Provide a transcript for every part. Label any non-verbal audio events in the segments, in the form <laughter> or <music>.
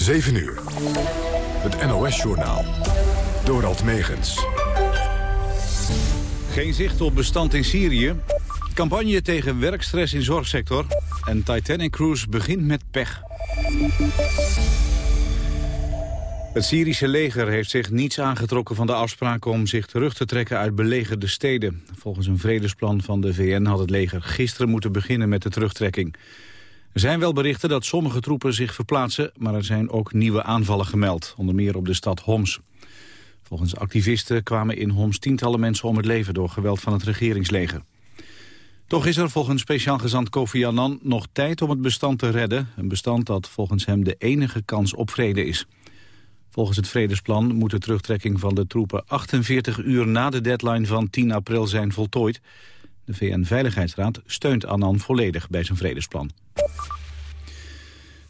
7 uur. Het NOS-journaal. Dorald Megens. Geen zicht op bestand in Syrië. Campagne tegen werkstress in zorgsector. En Titanic Cruise begint met pech. Het Syrische leger heeft zich niets aangetrokken van de afspraak om zich terug te trekken uit belegerde steden. Volgens een vredesplan van de VN had het leger gisteren moeten beginnen met de terugtrekking. Er zijn wel berichten dat sommige troepen zich verplaatsen, maar er zijn ook nieuwe aanvallen gemeld, onder meer op de stad Homs. Volgens activisten kwamen in Homs tientallen mensen om het leven door geweld van het regeringsleger. Toch is er volgens speciaal gezant Kofi Annan nog tijd om het bestand te redden. Een bestand dat volgens hem de enige kans op vrede is. Volgens het vredesplan moet de terugtrekking van de troepen 48 uur na de deadline van 10 april zijn voltooid. De VN-veiligheidsraad steunt Annan volledig bij zijn vredesplan.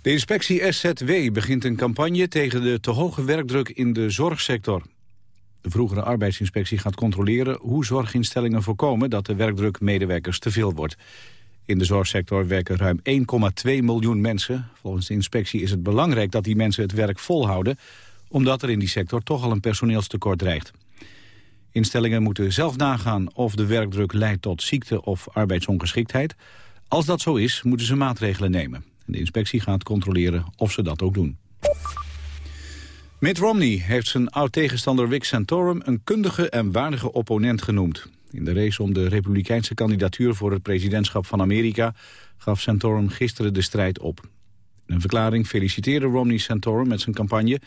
De inspectie SZW begint een campagne tegen de te hoge werkdruk in de zorgsector. De vroegere arbeidsinspectie gaat controleren hoe zorginstellingen voorkomen dat de werkdruk medewerkers te veel wordt. In de zorgsector werken ruim 1,2 miljoen mensen. Volgens de inspectie is het belangrijk dat die mensen het werk volhouden, omdat er in die sector toch al een personeelstekort dreigt. Instellingen moeten zelf nagaan of de werkdruk leidt tot ziekte of arbeidsongeschiktheid. Als dat zo is, moeten ze maatregelen nemen. De inspectie gaat controleren of ze dat ook doen. Mitt Romney heeft zijn oud-tegenstander Rick Santorum een kundige en waardige opponent genoemd. In de race om de republikeinse kandidatuur voor het presidentschap van Amerika gaf Santorum gisteren de strijd op. In een verklaring feliciteerde Romney Santorum met zijn campagne.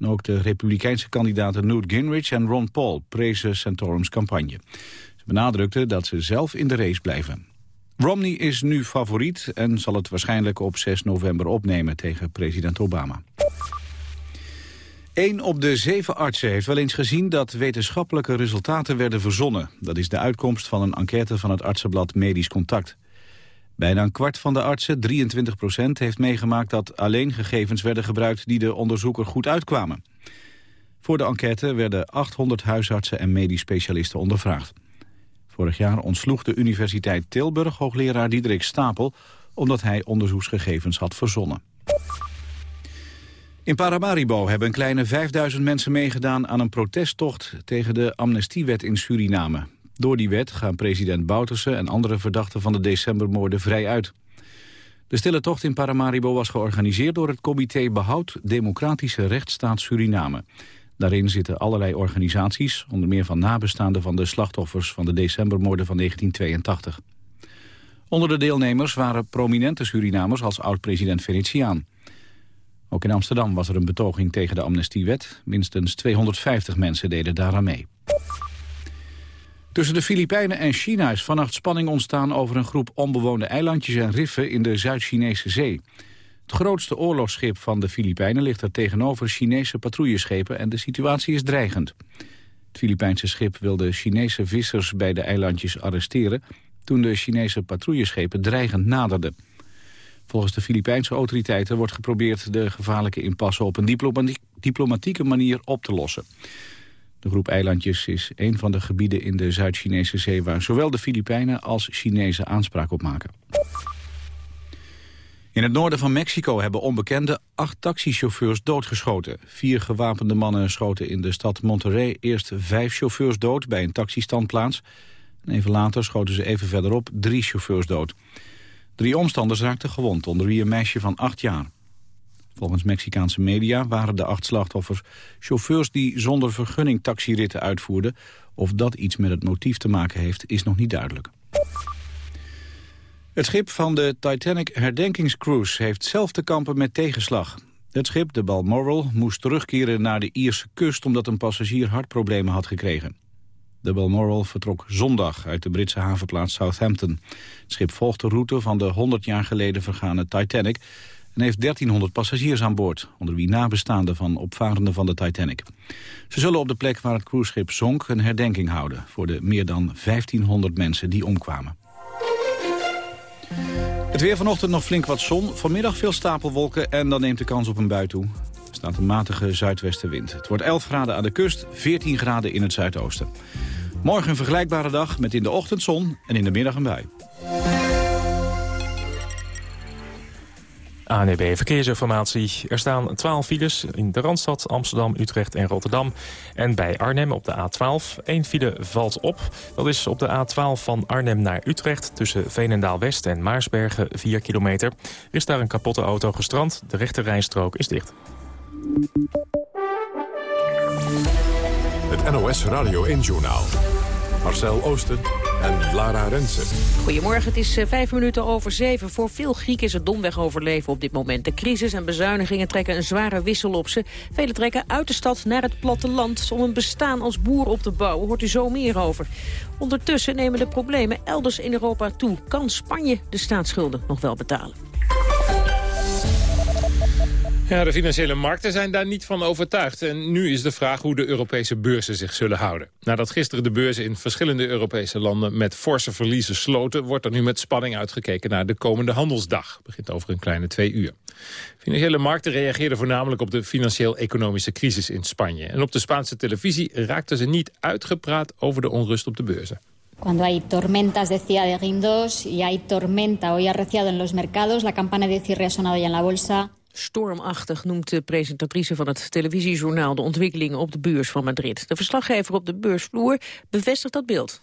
Ook de republikeinse kandidaten Newt Gingrich en Ron Paul prezen Santorums campagne. Ze benadrukten dat ze zelf in de race blijven. Romney is nu favoriet en zal het waarschijnlijk op 6 november opnemen tegen president Obama. Eén op de zeven artsen heeft wel eens gezien dat wetenschappelijke resultaten werden verzonnen. Dat is de uitkomst van een enquête van het artsenblad Medisch Contact. Bijna een kwart van de artsen, 23 procent, heeft meegemaakt dat alleen gegevens werden gebruikt die de onderzoeker goed uitkwamen. Voor de enquête werden 800 huisartsen en medisch specialisten ondervraagd. Vorig jaar ontsloeg de Universiteit Tilburg hoogleraar Diederik Stapel... omdat hij onderzoeksgegevens had verzonnen. In Paramaribo hebben een kleine 5000 mensen meegedaan aan een protesttocht tegen de amnestiewet in Suriname. Door die wet gaan president Bouterse en andere verdachten van de decembermoorden vrij uit. De stille tocht in Paramaribo was georganiseerd door het comité Behoud Democratische Rechtsstaat Suriname. Daarin zitten allerlei organisaties, onder meer van nabestaanden van de slachtoffers van de decembermoorden van 1982. Onder de deelnemers waren prominente Surinamers als oud-president Venetiaan. Ook in Amsterdam was er een betoging tegen de amnestiewet. Minstens 250 mensen deden daaraan mee. Tussen de Filipijnen en China is vannacht spanning ontstaan over een groep onbewoonde eilandjes en riffen in de Zuid-Chinese zee. Het grootste oorlogsschip van de Filipijnen ligt er tegenover Chinese patrouilleschepen en de situatie is dreigend. Het Filipijnse schip wilde Chinese vissers bij de eilandjes arresteren toen de Chinese patrouilleschepen dreigend naderden. Volgens de Filipijnse autoriteiten wordt geprobeerd de gevaarlijke impasse op een diplomatieke manier op te lossen. De groep eilandjes is een van de gebieden in de Zuid-Chinese zee waar zowel de Filipijnen als Chinezen aanspraak op maken. In het noorden van Mexico hebben onbekenden acht taxichauffeurs doodgeschoten. Vier gewapende mannen schoten in de stad Monterrey eerst vijf chauffeurs dood bij een taxistandplaats. En even later schoten ze even verderop drie chauffeurs dood. Drie omstanders raakten gewond, onder wie een meisje van acht jaar. Volgens Mexicaanse media waren de acht slachtoffers chauffeurs die zonder vergunning taxiritten uitvoerden. Of dat iets met het motief te maken heeft, is nog niet duidelijk. Het schip van de Titanic herdenkingscruise heeft zelf te kampen met tegenslag. Het schip, de Balmoral, moest terugkeren naar de Ierse kust... omdat een passagier hartproblemen had gekregen. De Balmoral vertrok zondag uit de Britse havenplaats Southampton. Het schip volgt de route van de 100 jaar geleden vergane Titanic... en heeft 1300 passagiers aan boord... onder wie nabestaanden van opvarenden van de Titanic. Ze zullen op de plek waar het cruiseschip zonk een herdenking houden... voor de meer dan 1500 mensen die omkwamen. Het weer vanochtend nog flink wat zon. Vanmiddag veel stapelwolken en dan neemt de kans op een bui toe. Er staat een matige zuidwestenwind. Het wordt 11 graden aan de kust, 14 graden in het zuidoosten. Morgen een vergelijkbare dag met in de ochtend zon en in de middag een bui. ANEB Verkeersinformatie. Er staan 12 files in de Randstad, Amsterdam, Utrecht en Rotterdam. En bij Arnhem op de A12. Eén file valt op. Dat is op de A12 van Arnhem naar Utrecht... tussen Veenendaal-West en Maarsbergen, 4 kilometer. Er is daar een kapotte auto gestrand. De rechte rijstrook is dicht. Het NOS Radio 1-journaal. Marcel Oosten en Lara Rensen. Goedemorgen, het is eh, vijf minuten over zeven. Voor veel Grieken is het domweg overleven op dit moment. De crisis en bezuinigingen trekken een zware wissel op ze. Velen trekken uit de stad naar het platteland om een bestaan als boer op te bouwen. Hoort u zo meer over. Ondertussen nemen de problemen elders in Europa toe. Kan Spanje de staatsschulden nog wel betalen? Ja, de financiële markten zijn daar niet van overtuigd. En nu is de vraag hoe de Europese beurzen zich zullen houden. Nadat gisteren de beurzen in verschillende Europese landen met forse verliezen sloten... wordt er nu met spanning uitgekeken naar de komende handelsdag. begint over een kleine twee uur. Financiële markten reageerden voornamelijk op de financieel-economische crisis in Spanje. En op de Spaanse televisie raakten ze niet uitgepraat over de onrust op de beurzen. Cuando hay tormentas, decía de Guindos, y hay tormenta hoy arreciado en los mercados, la campana de cierre ha sonado ya en la bolsa. Stormachtig noemt de presentatrice van het televisiejournaal de ontwikkelingen op de beurs van Madrid. De verslaggever op de beursvloer bevestigt dat beeld.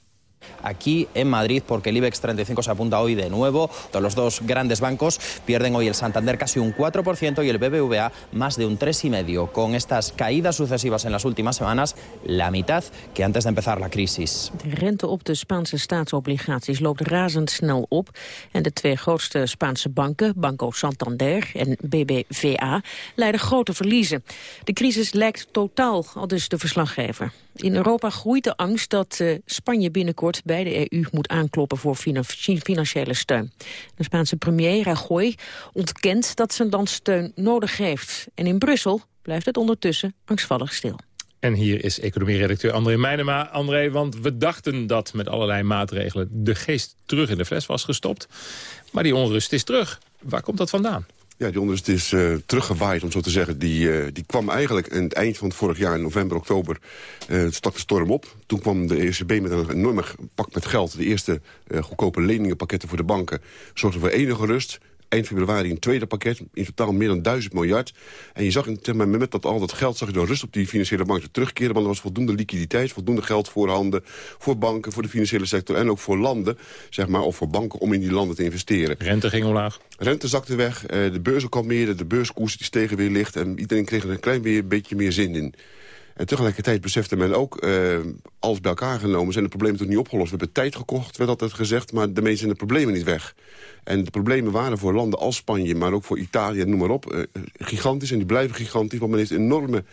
Aquí en Madrid porque el IBEX 35 se apunta hoy de nuevo. Los dos grandes bancos pierden hoy el Santander casi un 4% y el BBVA más de un 3,5%. Con estas caídas sucesivas en las últimas semanas, la mitad que antes de empezar la crisis. De rente op de Spaanse staatsobligaties loopt razendsnel op. En de twee grootste Spaanse banken, Banco Santander en BBVA, leiden grote verliezen. De crisis lijkt totaal, al dus de verslaggever. In Europa groeit de angst dat uh, Spanje binnenkort bij de EU moet aankloppen voor financiële steun. De Spaanse premier Rajoy ontkent dat zijn land steun nodig heeft. En in Brussel blijft het ondertussen angstvallig stil. En hier is economie-redacteur André Meijnema. André, want we dachten dat met allerlei maatregelen de geest terug in de fles was gestopt. Maar die onrust is terug. Waar komt dat vandaan? Ja, die onrust is uh, teruggewaaid, om zo te zeggen. Die, uh, die kwam eigenlijk aan het eind van het vorig jaar, in november, oktober, uh, stak de storm op. Toen kwam de ECB met een enorme pak met geld. De eerste goedkope leningenpakketten voor de banken zorgden voor enige rust eind februari een tweede pakket. In totaal meer dan 1000 miljard. En je zag in het moment dat al dat geld zag je de rust op die financiële markten terugkeren. Want er was voldoende liquiditeit, voldoende geld voor handen. Voor banken, voor de financiële sector en ook voor landen. Zeg maar, of voor banken om in die landen te investeren. Rente ging omlaag. Rente zakte weg. Eh, de beurzen kalmeerden. De beurskoersen die stegen weer licht. En iedereen kreeg er een klein beetje meer zin in. En tegelijkertijd besefte men ook, uh, alles bij elkaar genomen... zijn de problemen toch niet opgelost. We hebben tijd gekocht, werd altijd gezegd, maar de meeste zijn de problemen niet weg. En de problemen waren voor landen als Spanje, maar ook voor Italië, noem maar op... Uh, gigantisch en die blijven gigantisch, want men heeft een enorme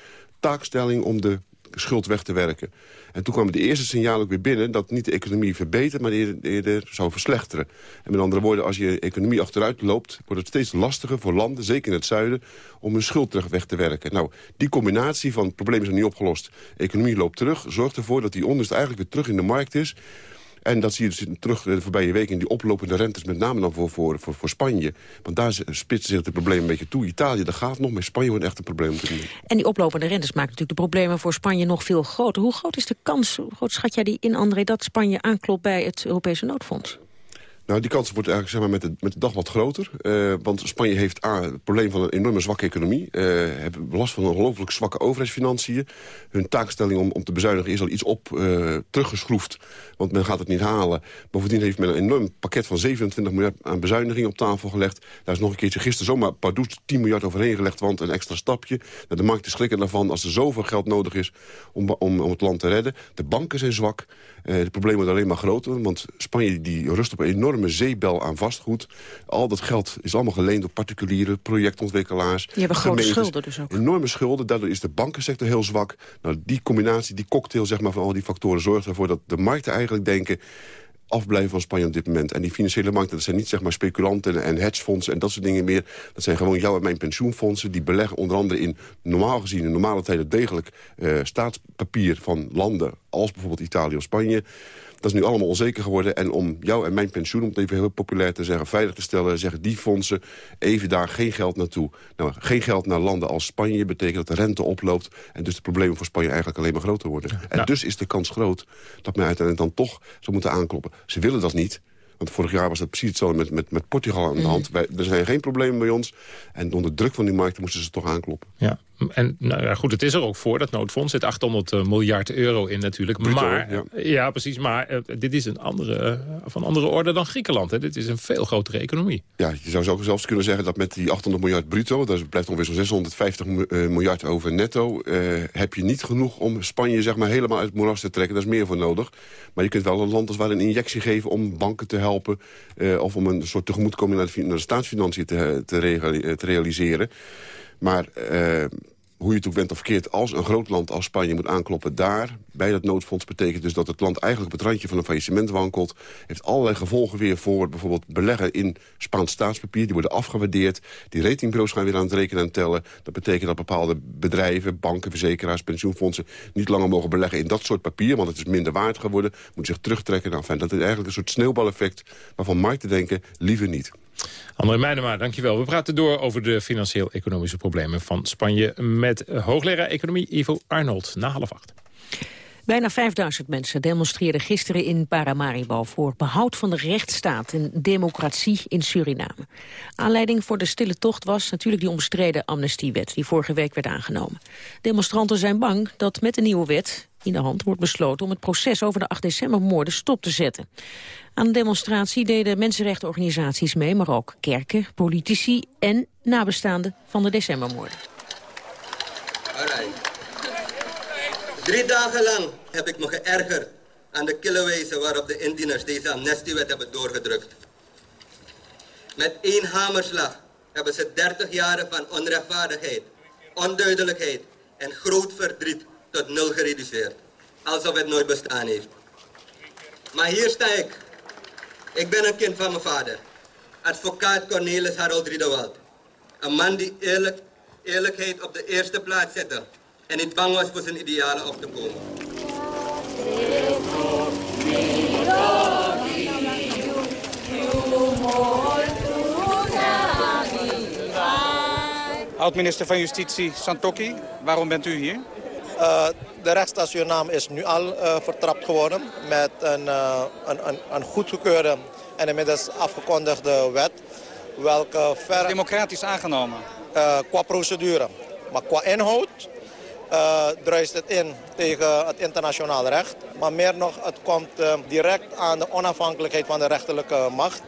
taakstelling om de schuld weg te werken. En toen kwamen de eerste signalen ook weer binnen... dat niet de economie verbetert, maar eerder, eerder zou verslechteren. En met andere woorden, als je economie achteruit loopt... wordt het steeds lastiger voor landen, zeker in het zuiden... om hun schuld terug weg te werken. Nou, die combinatie van problemen zijn niet opgelost. Economie loopt terug, zorgt ervoor dat die onderste eigenlijk weer terug in de markt is... En dat zie je dus terug de voorbije weken in die oplopende rentes... met name dan voor, voor, voor, Spanje. Want daar spitsen zich de problemen een beetje toe. Italië, dat gaat nog, maar Spanje wordt echt een probleem. En die oplopende rentes maken natuurlijk de problemen voor Spanje nog veel groter. Hoe groot is de kans, hoe groot schat jij die in, André... dat Spanje aanklopt bij het Europese noodfonds? Nou, die kans wordt eigenlijk zeg maar, met, de, met de dag wat groter. Uh, want Spanje heeft A, het probleem van een enorme zwakke economie. Uh, hebben last van een ongelooflijk zwakke overheidsfinanciën. Hun taakstelling om, om te bezuinigen is al iets op uh, teruggeschroefd. Want men gaat het niet halen. Bovendien heeft men een enorm pakket van 27 miljard aan bezuinigingen op tafel gelegd. Daar is nog een keertje gisteren zomaar pardoes 10 miljard overheen gelegd. Want een extra stapje. Nou, de markt is schrikken daarvan als er zoveel geld nodig is om, om, om het land te redden. De banken zijn zwak. De problemen worden alleen maar groter. Want Spanje die rust op een enorme zeebel aan vastgoed. Al dat geld is allemaal geleend door particuliere projectontwikkelaars. Die hebben grote schulden dus ook. Enorme schulden. Daardoor is de bankensector heel zwak. Nou, die combinatie, die cocktail zeg maar, van al die factoren... zorgt ervoor dat de markten eigenlijk denken afblijven van Spanje op dit moment. En die financiële markten, dat zijn niet zeg maar speculanten en hedgefondsen en dat soort dingen meer. Dat zijn gewoon jouw en mijn pensioenfondsen. Die beleggen onder andere in normaal gezien in normale tijden degelijk uh, staatspapier van landen als bijvoorbeeld Italië of Spanje. Dat is nu allemaal onzeker geworden. En om jou en mijn pensioen, om het even heel populair te zeggen... veilig te stellen, zeggen die fondsen even daar geen geld naartoe. Nou, geen geld naar landen als Spanje betekent dat de rente oploopt... en dus de problemen voor Spanje eigenlijk alleen maar groter worden. En dus is de kans groot dat men uiteindelijk dan toch zou moeten aankloppen. Ze willen dat niet, Want vorig jaar was dat precies hetzelfde met, met, met Portugal aan de hand. Wij, er zijn geen problemen bij ons. En onder druk van die markten moesten ze toch aankloppen. Ja, en nou ja, goed, het is er ook voor, dat noodfonds. zit 800 eh, miljard euro in natuurlijk. maar, ja. ja. precies, maar uh, dit is een andere, uh, van andere orde dan Griekenland. Hè. Dit is een veel grotere economie. Ja, je zou zelfs kunnen zeggen dat met die 800 miljard bruto... dat blijft ongeveer zo'n 650 miljard over netto... heb je niet genoeg om Spanje zeg maar, helemaal uit het moeras te trekken. Daar is meer voor nodig. Maar je kunt wel een land als waar een injectie geven om banken te helpen... of om een soort tegemoetkoming naar de, naar de staatsfinanciën te, te, te realiseren. Maar hoe je het ook bent of verkeerd, als een groot land als Spanje moet aankloppen daar... bij dat noodfonds betekent dus dat het land eigenlijk op het randje van een faillissement wankelt. Heeft allerlei gevolgen weer voor bijvoorbeeld beleggen in Spaans staatspapier. Die worden afgewaardeerd. Die ratingbureaus gaan weer aan het rekenen en tellen. Dat betekent dat bepaalde bedrijven, banken, verzekeraars, pensioenfondsen... niet langer mogen beleggen in dat soort papier, want het is minder waard geworden. Moet zich terugtrekken. Nou, dat is eigenlijk een soort sneeuwbaleffect waarvan markten denken liever niet. André Meijnema, dankjewel. We praten door over de financieel-economische problemen van Spanje... met hoogleraar economie Ivo Arnold, na half acht. Bijna 5000 mensen demonstreerden gisteren in Paramaribo... voor behoud van de rechtsstaat en democratie in Suriname. Aanleiding voor de stille tocht was natuurlijk die omstreden amnestiewet... die vorige week werd aangenomen. Demonstranten zijn bang dat met de nieuwe wet in de hand wordt besloten... om het proces over de 8 decembermoorden stop te zetten. Aan de demonstratie deden mensenrechtenorganisaties mee... maar ook kerken, politici en nabestaanden van de decembermoorden. Drie dagen lang heb ik me geërgerd aan de kille wijze waarop de indieners deze amnestiewet hebben doorgedrukt. Met één hamerslag hebben ze 30 jaren van onrechtvaardigheid, onduidelijkheid en groot verdriet tot nul gereduceerd. Alsof het nooit bestaan heeft. Maar hier sta ik. Ik ben een kind van mijn vader. Advocaat Cornelis Harold Riedewald. Een man die eerlijk, eerlijkheid op de eerste plaats zette en niet bang was voor zijn idealen op te komen. Oud-minister van Justitie Santokki, waarom bent u hier? Uh, de rechtsstaatsuurname is nu al uh, vertrapt geworden met een, uh, een, een, een goedgekeurde en inmiddels afgekondigde wet. Welke ver... Democratisch aangenomen? qua procedure. Maar qua inhoud uh, druist het in tegen het internationaal recht. Maar meer nog, het komt uh, direct aan de onafhankelijkheid van de rechterlijke macht.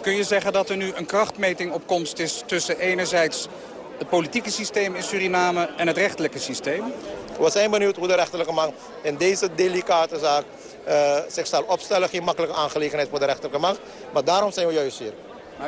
Kun je zeggen dat er nu een krachtmeting op komst is tussen enerzijds het politieke systeem in Suriname en het rechtelijke systeem? We zijn benieuwd hoe de rechterlijke macht in deze delicate zaak uh, zich zal opstellen. Geen makkelijke aangelegenheid voor de rechterlijke macht. Maar daarom zijn we juist hier.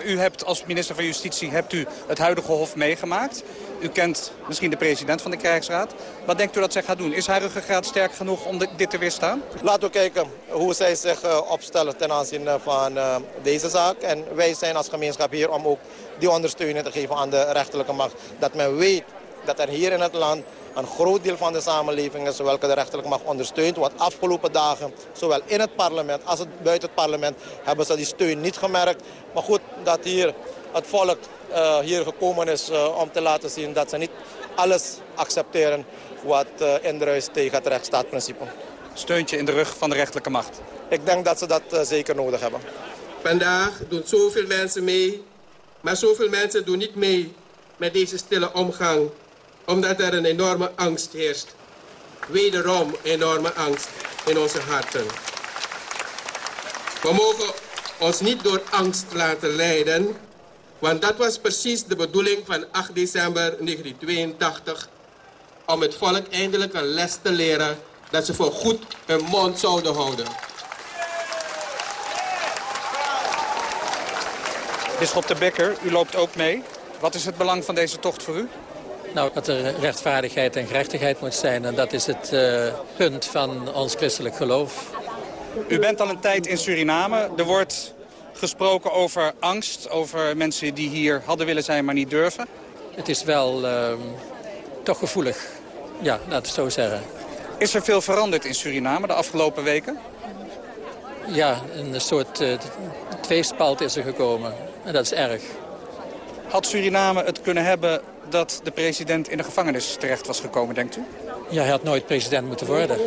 U hebt als minister van Justitie hebt u het huidige hof meegemaakt. U kent misschien de president van de krijgsraad. Wat denkt u dat zij gaat doen? Is haar ruggengraat sterk genoeg om dit te weerstaan? Laten we kijken hoe zij zich uh, opstellen ten aanzien van uh, deze zaak. En wij zijn als gemeenschap hier om ook die ondersteuning te geven aan de rechterlijke macht. Dat men weet dat er hier in het land een groot deel van de samenleving is welke de rechterlijke macht ondersteunt. Want afgelopen dagen, zowel in het parlement als het buiten het parlement, hebben ze die steun niet gemerkt. Maar goed, dat hier het volk uh, hier gekomen is uh, om te laten zien dat ze niet alles accepteren wat uh, indruist tegen het rechtsstaatprincipe. Steuntje in de rug van de rechterlijke macht? Ik denk dat ze dat zeker nodig hebben. Vandaag doen zoveel mensen mee, maar zoveel mensen doen niet mee met deze stille omgang omdat er een enorme angst heerst. Wederom enorme angst in onze harten. We mogen ons niet door angst laten leiden, want dat was precies de bedoeling van 8 december 1982, om het volk eindelijk een les te leren dat ze voor goed hun mond zouden houden. Bisschop de Bekker, u loopt ook mee. Wat is het belang van deze tocht voor u? Nou, dat er rechtvaardigheid en gerechtigheid moet zijn. En dat is het uh, punt van ons christelijk geloof. U bent al een tijd in Suriname. Er wordt gesproken over angst, over mensen die hier hadden willen zijn, maar niet durven. Het is wel uh, toch gevoelig. Ja, laat het zo zeggen. Is er veel veranderd in Suriname de afgelopen weken? Ja, een soort uh, tweespalt is er gekomen. En dat is erg. Had Suriname het kunnen hebben dat de president in de gevangenis terecht was gekomen, denkt u? Ja, hij had nooit president moeten worden.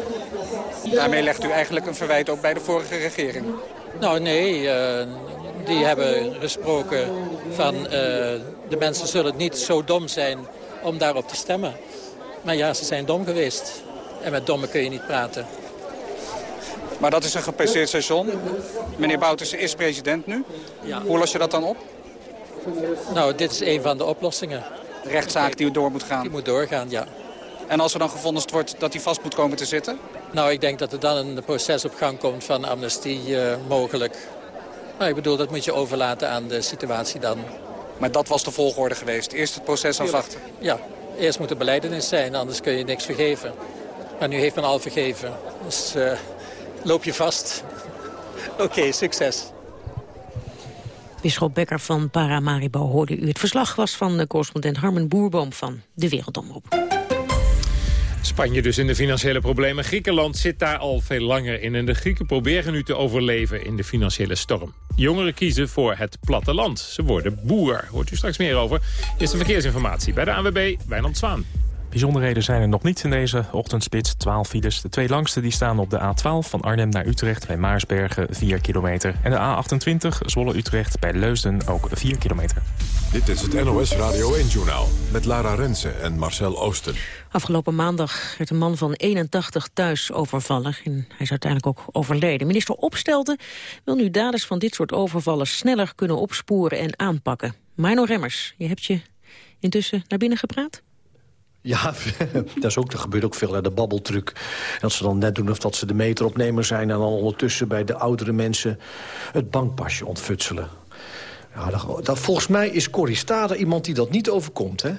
Daarmee legt u eigenlijk een verwijt ook bij de vorige regering. Nou nee, eh, die hebben gesproken van uh, de mensen zullen niet zo dom zijn om daarop te stemmen. Maar ja, ze zijn dom geweest. En met domme kun je niet praten. Maar dat is een gepasseerd seizoen. Meneer Bouterse is president nu. Ja. Hoe los je dat dan op? Nou, dit is een van de oplossingen. De rechtszaak die door moet gaan? Die moet doorgaan, ja. En als er dan gevonden wordt dat hij vast moet komen te zitten? Nou, ik denk dat er dan een proces op gang komt van amnestie uh, mogelijk. Nou, ik bedoel, dat moet je overlaten aan de situatie dan. Maar dat was de volgorde geweest? Eerst het proces afwachten? Ja, eerst moet er beleidenis zijn, anders kun je niks vergeven. Maar nu heeft men al vergeven, dus uh, loop je vast. <laughs> Oké, okay, succes. Bisschop Becker van Paramaribo hoorde u. Het verslag was van de correspondent Harmen Boerboom van De Wereldomroep. Spanje dus in de financiële problemen. Griekenland zit daar al veel langer in. En de Grieken proberen nu te overleven in de financiële storm. Jongeren kiezen voor het platteland. Ze worden boer. Hoort u straks meer over. Is de verkeersinformatie bij de ANWB Wijnand Zwaan. Bijzonderheden zijn er nog niet in deze ochtendspits. 12 files. De twee langste die staan op de A12 van Arnhem naar Utrecht... bij Maarsbergen 4 kilometer. En de A28 Zwolle-Utrecht bij Leusden ook 4 kilometer. Dit is het NOS Radio 1-journaal met Lara Rensen en Marcel Oosten. Afgelopen maandag werd een man van 81 thuis overvallen. En hij is uiteindelijk ook overleden. Minister Opstelten wil nu daders van dit soort overvallen... sneller kunnen opsporen en aanpakken. Mino Remmers, je hebt je intussen naar binnen gepraat? Ja, <laughs> dat, is ook, dat gebeurt ook veel, hè, de babbeltruc. Dat ze dan net doen of dat ze de meteropnemer zijn... en dan ondertussen bij de oudere mensen het bankpasje ontfutselen. Ja, dat, dat, volgens mij is Corrie Stade iemand die dat niet overkomt, hè?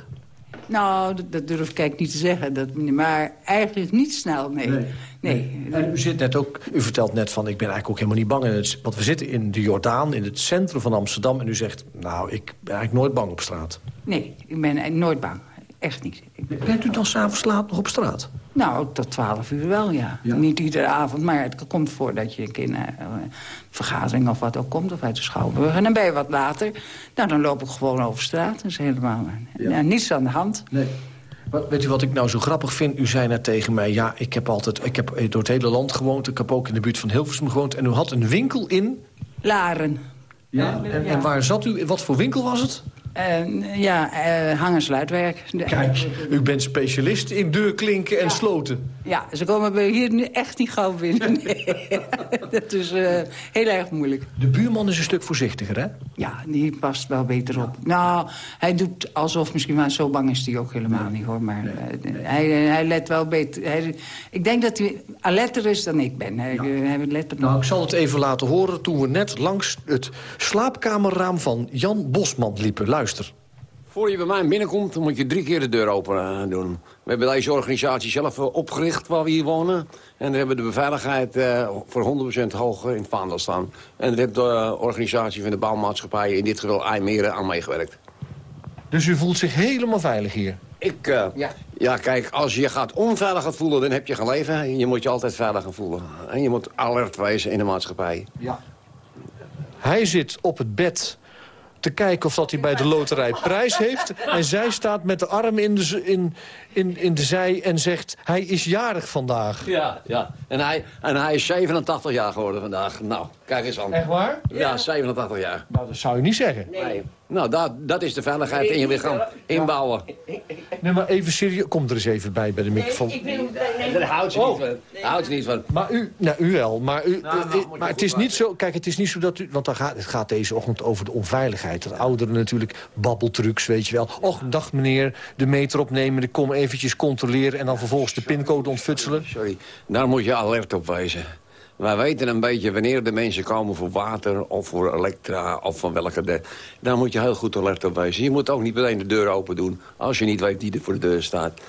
Nou, dat, dat durf ik eigenlijk niet te zeggen. Dat, maar eigenlijk niet snel, nee. nee. u, zit net ook, u vertelt net van, ik ben eigenlijk ook helemaal niet bang. In het, want we zitten in de Jordaan, in het centrum van Amsterdam... en u zegt, nou, ik ben eigenlijk nooit bang op straat. Nee, ik ben nooit bang. Echt niet. Bent u dan s'avonds laat nog op straat? Nou, tot twaalf uur wel, ja. Niet iedere avond, maar het komt voor dat je een keer naar uh, vergadering of wat ook komt... of uit de Schouwburg. En dan ben je wat later. Nou, dan loop ik gewoon over straat. Dat is helemaal ja. niets aan de hand. Nee. Wat, weet u wat ik nou zo grappig vind? U zei net tegen mij, ja, ik heb altijd ik heb door het hele land gewoond. Ik heb ook in de buurt van Hilversum gewoond. En u had een winkel in... Laren. Ja, en, en waar zat u? Wat voor winkel was het? Uh, ja, uh, hangersluitwerk. Kijk, u bent specialist in deurklinken en sloten. Ja, ze komen bij hier nu echt niet gauw binnen. Nee. <laughs> dat is uh, heel erg moeilijk. De buurman is een stuk voorzichtiger, hè? Ja, die past wel beter op. Nou, hij doet alsof misschien, maar zo bang is hij ook helemaal niet, hoor. Maar nee. hij, hij let wel beter. Hij, ik denk dat hij alerter is dan ik ben. Hij, ja. hij let nou, ik zal het even laten horen toen we net langs het slaapkamerraam van Jan Bosman liepen. Luister. Voor je bij mij binnenkomt, dan moet je drie keer de deur open doen. We hebben deze organisatie zelf opgericht waar we hier wonen. En daar hebben we de beveiligheid uh, voor 100% hoog in het vaandel staan. En daar heeft de organisatie van de bouwmaatschappij, in dit geval IJmeren, aan meegewerkt. Dus u voelt zich helemaal veilig hier? Ik, uh, ja. ja, kijk, als je gaat onveilig gaan voelen, dan heb je geen leven. Je moet je altijd veilig gaan voelen. En je moet alert wezen in de maatschappij. Ja. Hij zit op het bed te kijken of dat hij bij de loterij prijs heeft. En zij staat met de arm in de, in, in, in de zij en zegt... hij is jarig vandaag. Ja, ja. En hij, en hij is 87 jaar geworden vandaag. Nou, kijk eens aan. Echt waar? Ja, 87 jaar. Nou, dat zou je niet zeggen. Nee. Nou, dat, dat is de veiligheid in je lichaam. Inbouwen. Nee, maar even serieus. Kom er eens even bij, bij de microfoon. Nee, ik wil... Daar houdt ze niet van. Houdt ze niet van. Maar u, nou, u wel. Maar, u, nou, nou, maar het is niet zo... Kijk, het is niet zo dat u... Want dan gaat, het gaat deze ochtend over de onveiligheid. Dat ouderen natuurlijk babbeltrucs, weet je wel. Och, dag meneer, de meter opnemen. Ik kom eventjes controleren en dan vervolgens de pincode ontfutselen. Sorry, daar moet je alert op wijzen. Wij weten een beetje wanneer de mensen komen voor water of voor elektra of van welke... De, daar moet je heel goed alert op wijzen. Je moet ook niet meteen de deur open doen als je niet weet wie er voor de deur staat.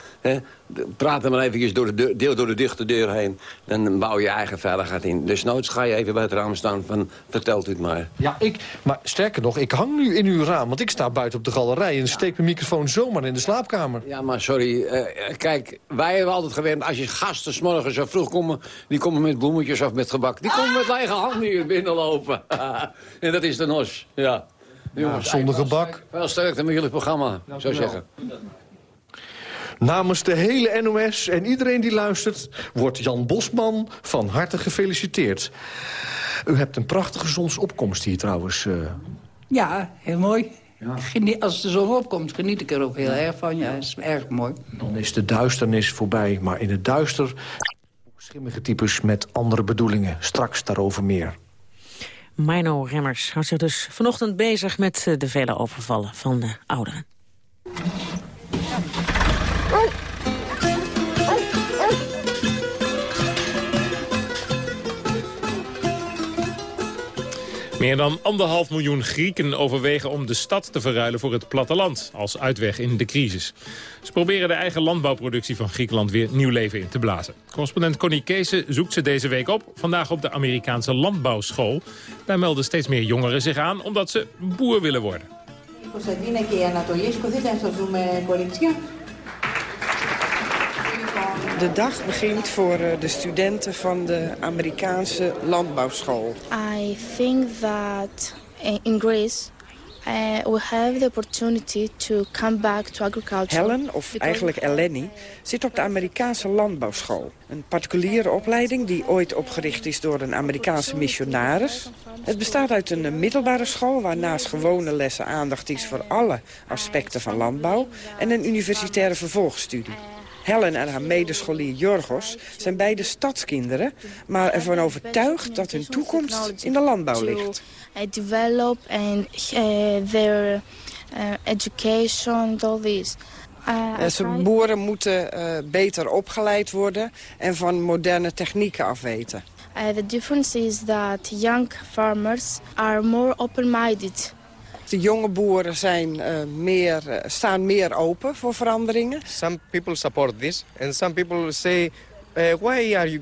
Praat er maar eventjes door de deur, deel door de dichte deur heen. Dan bouw je eigen veiligheid in. Dus nooit ga je even bij het raam staan van vertelt u het maar. Ja, ik, maar sterker nog, ik hang nu in uw raam. Want ik sta buiten op de galerij en steek mijn microfoon zomaar in de slaapkamer. Ja, maar sorry. Uh, kijk, wij hebben altijd gewend, als je gasten s morgens zo vroeg komen... die komen met bloemetjes of met gebak. Die komen met eigen handen hier binnenlopen. <laughs> en dat is de nos, ja. Jongens, ja, zonder gebak. Veel sterkte met jullie programma, zou zeggen. Namens de hele NOS en iedereen die luistert... wordt Jan Bosman van harte gefeliciteerd. U hebt een prachtige zonsopkomst hier trouwens. Uh... Ja, heel mooi. Ja. Als de zon opkomt, geniet ik er ook heel erg van. Ja, dat is erg mooi. Dan is de duisternis voorbij, maar in het duister... schimmige types met andere bedoelingen. Straks daarover meer. Mino Remmers houdt zich dus vanochtend bezig met eh, de vele overvallen van de ouderen. Meer dan anderhalf miljoen Grieken overwegen om de stad te verruilen voor het platteland als uitweg in de crisis. Ze proberen de eigen landbouwproductie van Griekenland weer nieuw leven in te blazen. Correspondent Connie Kees zoekt ze deze week op, vandaag op de Amerikaanse landbouwschool. Daar melden steeds meer jongeren zich aan omdat ze boer willen worden. De dag begint voor eh, de studenten van de Amerikaanse landbouwschool. I think that in Greece uh, we have the opportunity to come back to agriculture. Helen, of eigenlijk Eleni, zit op de Amerikaanse landbouwschool. Een particuliere opleiding die ooit opgericht is door een Amerikaanse missionaris. Het bestaat uit een middelbare school waar naast gewone lessen aandacht is voor alle aspecten van landbouw en een universitaire vervolgstudie. Helen en haar medescholier Jorgos zijn beide stadskinderen... maar ervan overtuigd dat hun toekomst in de landbouw ligt. develop and uh, their uh, education, all this. Uh, boeren moeten beter opgeleid worden en van moderne technieken afweten. Uh, the difference is that young farmers are more open-minded de jonge boeren zijn, uh, meer, uh, staan meer open voor veranderingen. Some people support this and some people say uh, why are you,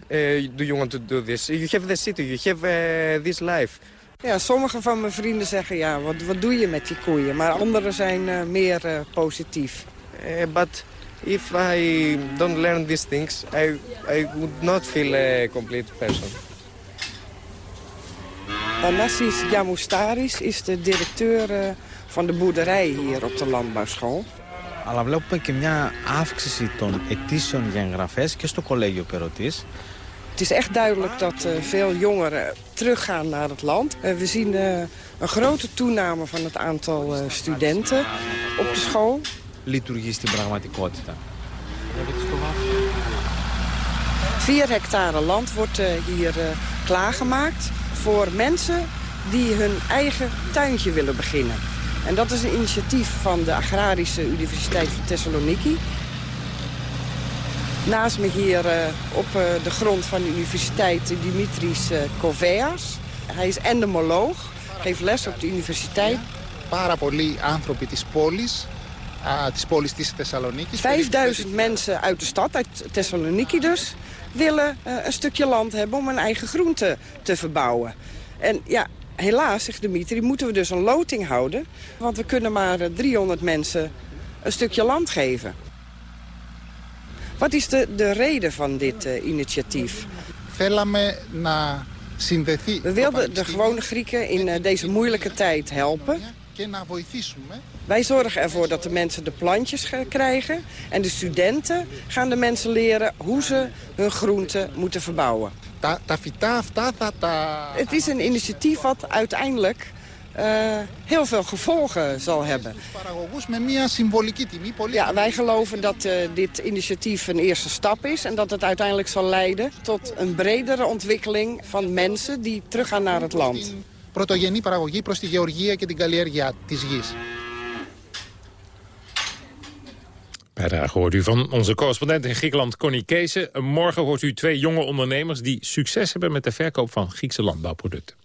do you want to do this? You have the city, you have this life. Ja, sommige van mijn vrienden zeggen ja, wat, wat doe je met die koeien? Maar anderen zijn meer positief. but if I don't learn these things, I, I would not feel a complete person. Anassis Jamoustaris is de directeur eh, van de boerderij hier op de landbouwschool. Αλλά βλέπουμε και μια αύξηση των αιτήσεων για εγγραφές και στο κολέγιο Περωτής. Het is echt duidelijk dat uh, veel jongeren teruggaan naar het land. Uh, we zien uh, een grote toename van het aantal studenten op de school. Λειτουργεί στην πραγματικότητα. 4 hectare land wordt hier klaargemaakt voor mensen die hun eigen tuintje willen beginnen. En dat is een initiatief van de Agrarische Universiteit van Thessaloniki. Naast me hier uh, op uh, de grond van de universiteit Dimitris uh, Koveas. Hij is entomoloog, geeft les op de universiteit. Πάρα πολλοί άνθρωποι της πόλης, της πόλης της Thessaloniki. 5000 mensen uit de stad, uit Thessaloniki dus, willen uh, een stukje land hebben om een eigen groente te verbouwen. En ja, helaas, zegt Dimitri, moeten we dus een loting houden. Want we kunnen maar 300 mensen een stukje land geven. Wat is de, de reden van dit uh, initiatief? We wilden de gewone Grieken in uh, deze moeilijke tijd helpen. Wij zorgen ervoor dat de mensen de plantjes krijgen. En de studenten gaan de mensen leren hoe ze hun groenten moeten verbouwen. Het is een initiatief wat uiteindelijk uh, heel veel gevolgen zal hebben. Ja, wij geloven dat uh, dit initiatief een eerste stap is... en dat het uiteindelijk zal leiden tot een bredere ontwikkeling van mensen die teruggaan naar het land. Πρωτογενή παραγωγή προς τη γεωργία και την καλλιέργεια της γης. Bijdrage hoort u van onze correspondent in Griekenland, Connie Keese. Morgen hoort u twee jonge ondernemers die succes hebben met de verkoop van Griekse landbouwproducten.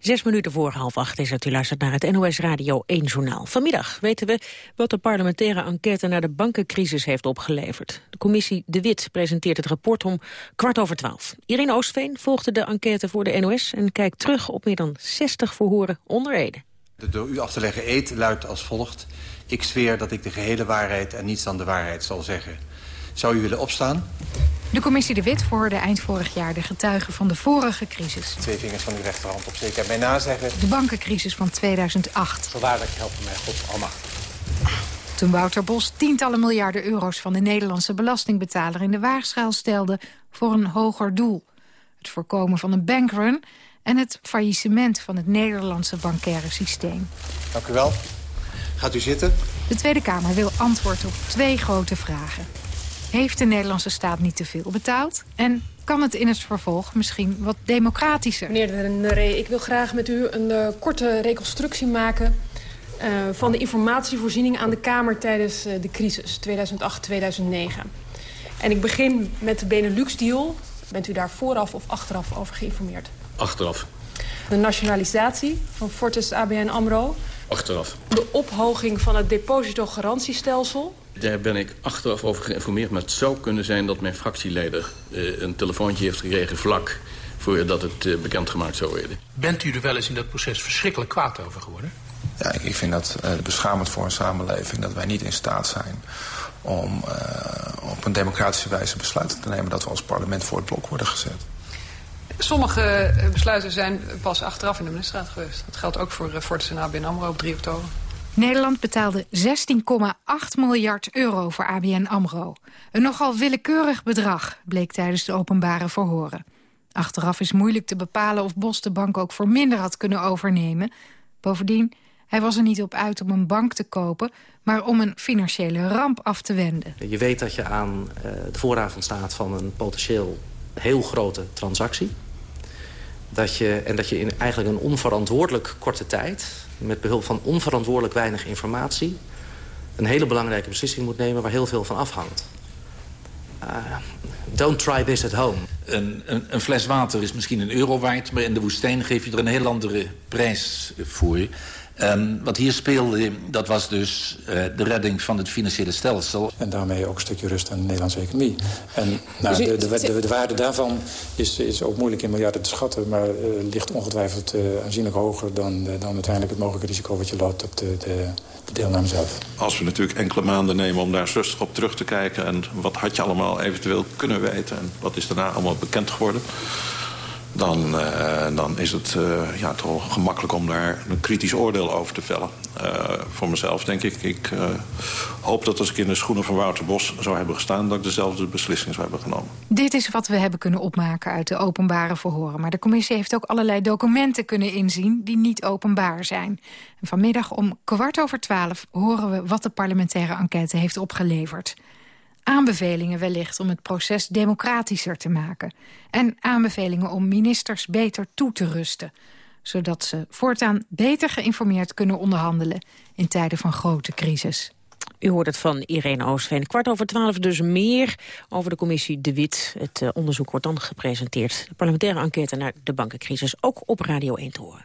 Zes minuten voor half acht is het. U luistert naar het NOS Radio 1 Journaal. Vanmiddag weten we wat de parlementaire enquête naar de bankencrisis heeft opgeleverd. De commissie De Wit presenteert het rapport om kwart over twaalf. Irene Oostveen volgde de enquête voor de NOS en kijkt terug op meer dan 60 verhoren onder Ede. De door u af te leggen eet luidt als volgt. Ik zweer dat ik de gehele waarheid en niets dan de waarheid zal zeggen. Zou u willen opstaan? De commissie De Wit verhoorde eind vorig jaar de getuigen van de vorige crisis. Twee vingers van uw rechterhand opsteken en mij nazeggen. De bankencrisis van 2008. Zo waarlijk helpen mij God allemaal. Toen Wouter Bos tientallen miljarden euro's van de Nederlandse belastingbetaler in de waagschaal stelde voor een hoger doel. Het voorkomen van een bankrun en het faillissement van het Nederlandse bancaire systeem. Dank u wel. Gaat u zitten. De Tweede Kamer wil antwoord op twee grote vragen. Heeft de Nederlandse staat niet te veel betaald? En kan het in het vervolg misschien wat democratischer? Meneer de Neré, ik wil graag met u een uh, korte reconstructie maken... Uh, van de informatievoorziening aan de Kamer tijdens uh, de crisis 2008-2009. En ik begin met de Benelux-deal. Bent u daar vooraf of achteraf over geïnformeerd? Achteraf. De nationalisatie van Fortis ABN AMRO. Achteraf. De ophoging van het depositogarantiestelsel. Daar ben ik achteraf over geïnformeerd. Maar het zou kunnen zijn dat mijn fractieleider uh, een telefoontje heeft gekregen vlak voordat het uh, bekendgemaakt zou worden. Bent u er wel eens in dat proces verschrikkelijk kwaad over geworden? Ja, ik vind dat uh, beschamend voor een samenleving dat wij niet in staat zijn om uh, op een democratische wijze besluiten te nemen dat we als parlement voor het blok worden gezet. Sommige besluiten zijn pas achteraf in de ministerraad geweest. Dat geldt ook voor Fortis en ABN AMRO op 3 oktober. Nederland betaalde 16,8 miljard euro voor ABN AMRO. Een nogal willekeurig bedrag, bleek tijdens de openbare verhoren. Achteraf is moeilijk te bepalen of Bos de bank ook voor minder had kunnen overnemen. Bovendien, hij was er niet op uit om een bank te kopen... maar om een financiële ramp af te wenden. Je weet dat je aan uh, de vooravond staat van een potentieel heel grote transactie. Dat je, en dat je in eigenlijk een onverantwoordelijk korte tijd... met behulp van onverantwoordelijk weinig informatie... een hele belangrijke beslissing moet nemen waar heel veel van afhangt. Uh, don't try this at home. Een, een, een, fles water is misschien een euro waard... maar in de woestijn geef je er een heel andere prijs voor. Um, wat hier speelde, dat was dus uh, de redding van het financiële stelsel. En daarmee ook een stukje rust aan de Nederlandse economie. En nou, de, de, de, de, waarde daarvan is, is ook moeilijk in miljarden te schatten... maar uh, ligt ongetwijfeld uh, aanzienlijk hoger dan, dan uiteindelijk het mogelijke risico... wat je loopt op de, de, de deelname zelf. Als we natuurlijk enkele maanden nemen om daar rustig op terug te kijken... en wat had je allemaal eventueel kunnen weten... en wat is daarna allemaal bekend geworden dan, uh, dan is het uh, ja, toch gemakkelijk om daar een kritisch oordeel over te vellen. Uh, voor mezelf denk ik. Ik hoop dat als ik in de schoenen van Wouter Bos zou hebben gestaan... dat ik dezelfde beslissing zou hebben genomen. Dit is wat we hebben kunnen opmaken uit de openbare verhoren. Maar de commissie heeft ook allerlei documenten kunnen inzien... die niet openbaar zijn. Vanmiddag om kwart over twaalf horen we wat de parlementaire enquête heeft opgeleverd aanbevelingen wellicht om het proces democratischer te maken. En aanbevelingen om ministers beter toe te rusten. Zodat ze voortaan beter geïnformeerd kunnen onderhandelen in tijden van grote crisis. U hoort het van Irene Oostveen. Kwart over twaalf dus meer over de commissie De Wit. Het uh, onderzoek wordt dan gepresenteerd. De parlementaire enquête naar de bankencrisis. Ook op Radio 1 te horen.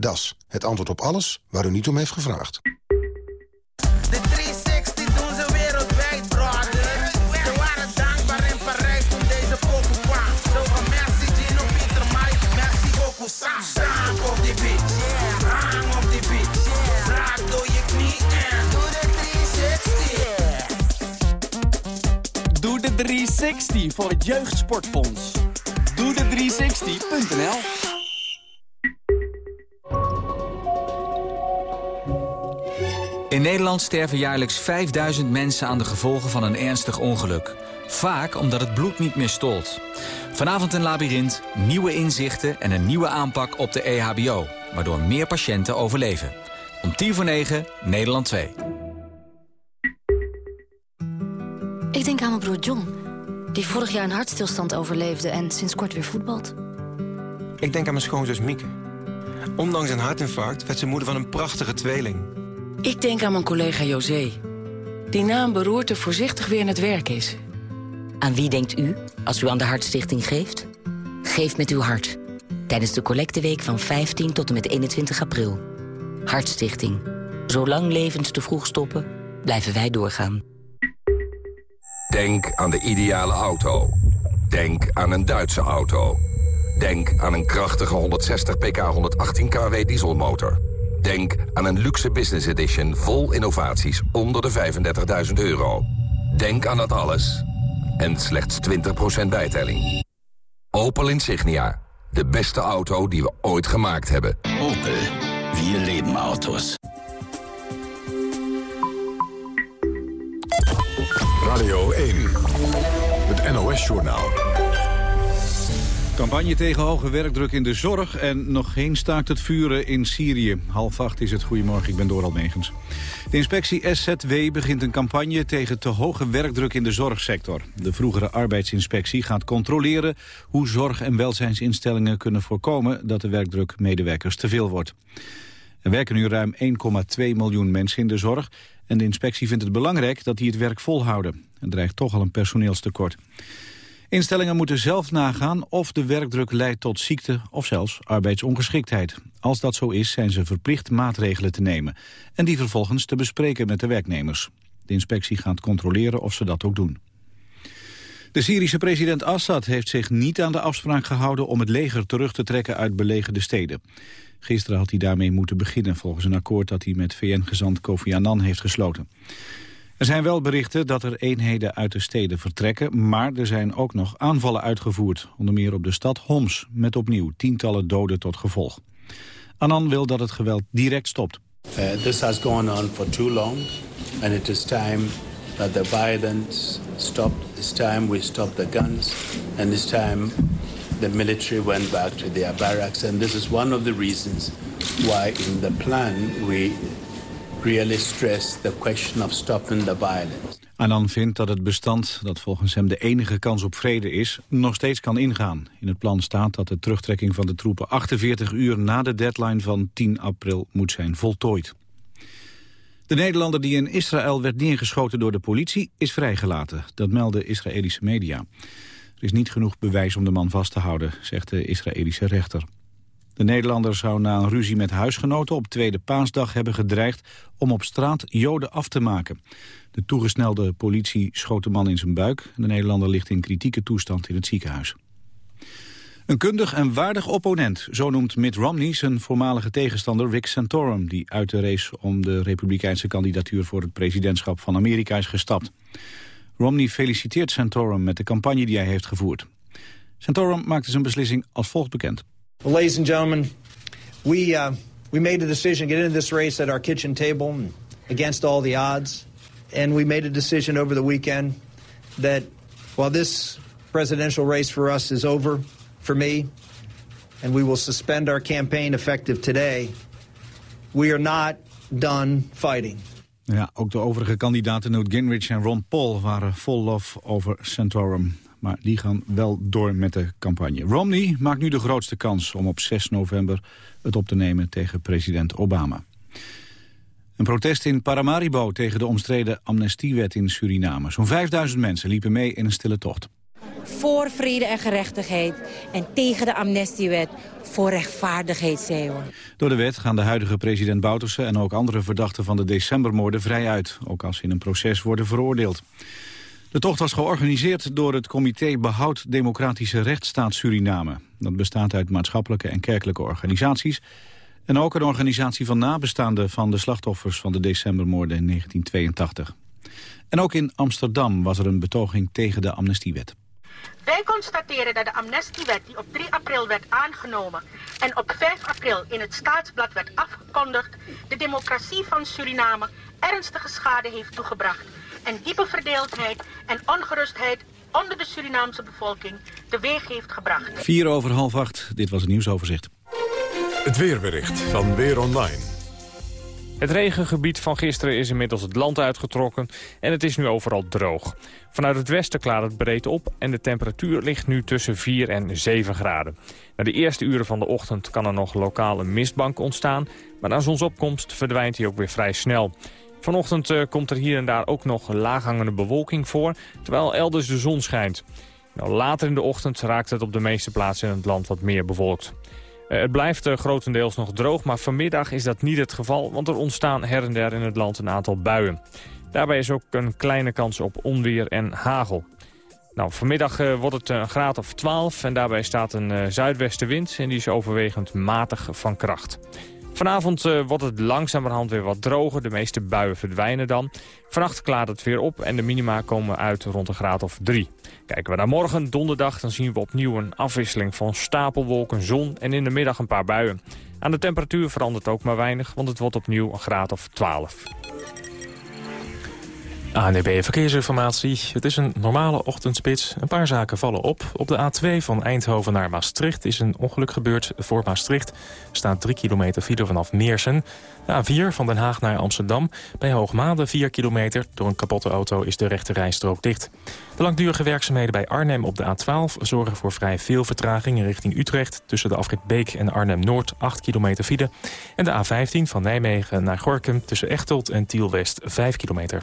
Das, het antwoord op alles waar u niet om heeft gevraagd. De 360 doen ze wereldwijd, brother. Ze waren dankbaar in Parijs toen deze pokoe kwam. Zo van merci Gino, Pieter, Mike, merci beaucoup, Sam. Draak op die beat, hang op die beat. Draak door je knie en doe de 360. Doe de 360 voor het Jeugdsportfonds. Doe de 360.nl In Nederland sterven jaarlijks 5000 mensen aan de gevolgen van een ernstig ongeluk. Vaak omdat het bloed niet meer stolt. Vanavond een labyrint, nieuwe inzichten en een nieuwe aanpak op de EHBO. Waardoor meer patiënten overleven. Om tien voor negen, Nederland 2. Ik denk aan mijn broer John, die vorig jaar een hartstilstand overleefde en sinds kort weer voetbalt. Ik denk aan mijn schoonzus Mieke. Ondanks een hartinfarct werd ze moeder van een prachtige tweeling. Ik denk aan mijn collega José, die na een beroerte voorzichtig weer in het werk is. Aan wie denkt u als u aan de Hartstichting geeft? Geef met uw hart. Tijdens de collecteweek van 15 tot en met 21 april. Hartstichting. Zolang levens te vroeg stoppen, blijven wij doorgaan. Denk aan de ideale auto. Denk aan een Duitse auto. Denk aan een krachtige 160 pk 118 kW dieselmotor. Denk aan een luxe business edition vol innovaties onder de 35.000 euro. Denk aan dat alles en slechts 20% bijtelling. Opel Insignia. De beste auto die we ooit gemaakt hebben. Opel. Vier leven auto's. Radio 1. Het NOS-journaal. Campagne tegen hoge werkdruk in de zorg en nog geen staakt het vuren in Syrië. Half acht is het. Goedemorgen, ik ben Doral Megens. De inspectie SZW begint een campagne tegen te hoge werkdruk in de zorgsector. De vroegere arbeidsinspectie gaat controleren hoe zorg- en welzijnsinstellingen kunnen voorkomen dat de werkdruk medewerkers te veel wordt. Er werken nu ruim 1,2 miljoen mensen in de zorg en de inspectie vindt het belangrijk dat die het werk volhouden. Er dreigt toch al een personeelstekort. Instellingen moeten zelf nagaan of de werkdruk leidt tot ziekte of zelfs arbeidsongeschiktheid. Als dat zo is, zijn ze verplicht maatregelen te nemen en die vervolgens te bespreken met de werknemers. De inspectie gaat controleren of ze dat ook doen. De Syrische president Assad heeft zich niet aan de afspraak gehouden om het leger terug te trekken uit belegerde steden. Gisteren had hij daarmee moeten beginnen volgens een akkoord dat hij met VN-gezant Kofi Annan heeft gesloten. Er zijn wel berichten dat er eenheden uit de steden vertrekken... maar er zijn ook nog aanvallen uitgevoerd. Onder meer op de stad Homs, met opnieuw tientallen doden tot gevolg. Annan wil dat het geweld direct stopt. Uh, this has gone on for too long. And it is time that the violence stopped. It's time we stop the guns. And it's time the military went back to their barracks. And this is one of the reasons why in the plan we really stress the question of stopping the violence. Vindt dat het bestand, dat volgens hem de enige kans op vrede is, nog steeds kan ingaan. In het plan staat dat de terugtrekking van de troepen 48 uur na de deadline van 10 april moet zijn voltooid. De Nederlander die in Israël werd neergeschoten door de politie is vrijgelaten. Dat melden Israëlische media. Er is niet genoeg bewijs om de man vast te houden, zegt de Israëlische rechter. De Nederlander zou na een ruzie met huisgenoten op tweede paasdag hebben gedreigd om op straat Joden af te maken. De toegesnelde politie schoot de man in zijn buik. De Nederlander ligt in kritieke toestand in het ziekenhuis. Een kundig en waardig opponent, zo noemt Mitt Romney zijn voormalige tegenstander Rick Santorum, die uit de race om de republikeinse kandidatuur voor het presidentschap van Amerika is gestapt. Romney feliciteert Santorum met de campagne die hij heeft gevoerd. Santorum maakte zijn beslissing als volgt bekend. Well, ladies and gentlemen, we, uh, we made a decision to get into this race at our kitchen table against all the odds. And we made a decision over the weekend that while this presidential race for us is over for me, and we will suspend our campaign effective today, we are not done fighting. Ja, ook de overige kandidaten Newt Gingrich en Ron Paul waren vol lof over Santorum. Maar die gaan wel door met de campagne. Romney maakt nu de grootste kans om op 6 november het op te nemen tegen president Obama. Een protest in Paramaribo tegen de omstreden amnestiewet in Suriname. Zo'n 5000 mensen liepen mee in een stille tocht. Voor vrede en gerechtigheid en tegen de amnestiewet voor rechtvaardigheid zijn we. Door de wet gaan de huidige president Bouterse en ook andere verdachten van de decembermoorden vrij uit. Ook als ze in een proces worden veroordeeld. De tocht was georganiseerd door het Comité Behoud Democratische Rechtsstaat Suriname. Dat bestaat uit maatschappelijke en kerkelijke organisaties... en ook een organisatie van nabestaanden van de slachtoffers van de decembermoorden in 1982. En ook in Amsterdam was er een betoging tegen de amnestiewet. Wij constateren dat de amnestiewet die op 3 april werd aangenomen en op 5 april in het staatsblad werd afgekondigd, de democratie van Suriname ernstige schade heeft toegebracht en diepe verdeeldheid en ongerustheid onder de Surinaamse bevolking teweeg heeft gebracht. Vier over half acht, dit was het nieuwsoverzicht. Het weerbericht van Weer Online. Het regengebied van gisteren is inmiddels het land uitgetrokken en het is nu overal droog. Vanuit het westen klaart het breed op en de temperatuur ligt nu tussen 4 en 7 graden. Na de eerste uren van de ochtend kan er nog lokaal een mistbank ontstaan, maar na zonsopkomst verdwijnt hij ook weer vrij snel. Vanochtend uh, komt er hier en daar ook nog laaghangende bewolking voor, terwijl elders de zon schijnt. Nou, later in de ochtend raakt het op de meeste plaatsen in het land wat meer bewolkt. Uh, het blijft uh, grotendeels nog droog, maar vanmiddag is dat niet het geval... want er ontstaan her en der in het land een aantal buien. Daarbij is ook een kleine kans op onweer en hagel. Nou, vanmiddag wordt het een graad of 12 en daarbij staat een zuidwestenwind en die is overwegend matig van kracht. Vanavond uh, wordt het langzamerhand weer wat droger. De meeste buien verdwijnen dan. Vannacht klaart het weer op en de minima komen uit rond een graad of 3. Kijken we naar morgen, donderdag, dan zien we opnieuw een afwisseling van stapelwolken, zon en in de middag een paar buien. Aan de temperatuur verandert ook maar weinig, want het wordt opnieuw een graad of 12. ANDB Verkeersinformatie. Het is een normale ochtendspits. Een paar zaken vallen op. Op de A2 van Eindhoven naar Maastricht is een ongeluk gebeurd. Voor Maastricht staat 3 kilometer file vanaf Meersen. De A4 van Den Haag naar Amsterdam. Bij Hoogmade 4 kilometer. Door een kapotte auto is de rechte rijstrook dicht. De langdurige werkzaamheden bij Arnhem op de A12 zorgen voor vrij veel vertraging richting Utrecht. Tussen de afrit Beek en Arnhem-Noord 8 kilometer file. En de A15 van Nijmegen naar Gorkum tussen Echtelt en Tiel-West 5 kilometer.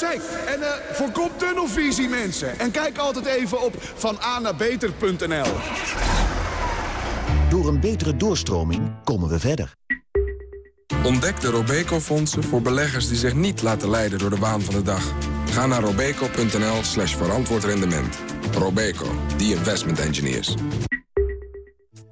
Jongens, hey, en uh, voorkom tunnelvisie, mensen. En kijk altijd even op vananabeter.nl. Door een betere doorstroming komen we verder. Ontdek de Robeco-fondsen voor beleggers die zich niet laten leiden door de waan van de dag. Ga naar robeco.nl slash verantwoord rendement. Robeco, the investment engineers.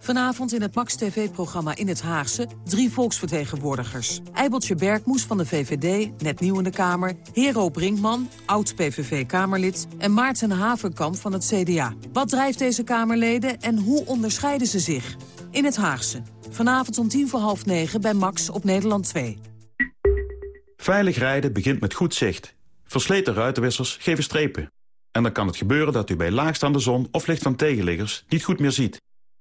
Vanavond in het Max TV-programma In het Haagse drie volksvertegenwoordigers. Eibeltje Bergmoes van de VVD, net nieuw in de Kamer... Hero Brinkman, oud-PVV-Kamerlid... en Maarten Haverkamp van het CDA. Wat drijft deze Kamerleden en hoe onderscheiden ze zich? In het Haagse. Vanavond om tien voor half negen bij Max op Nederland 2. Veilig rijden begint met goed zicht. Versleten ruitenwissers geven strepen. En dan kan het gebeuren dat u bij laagstaande zon of licht van tegenliggers niet goed meer ziet.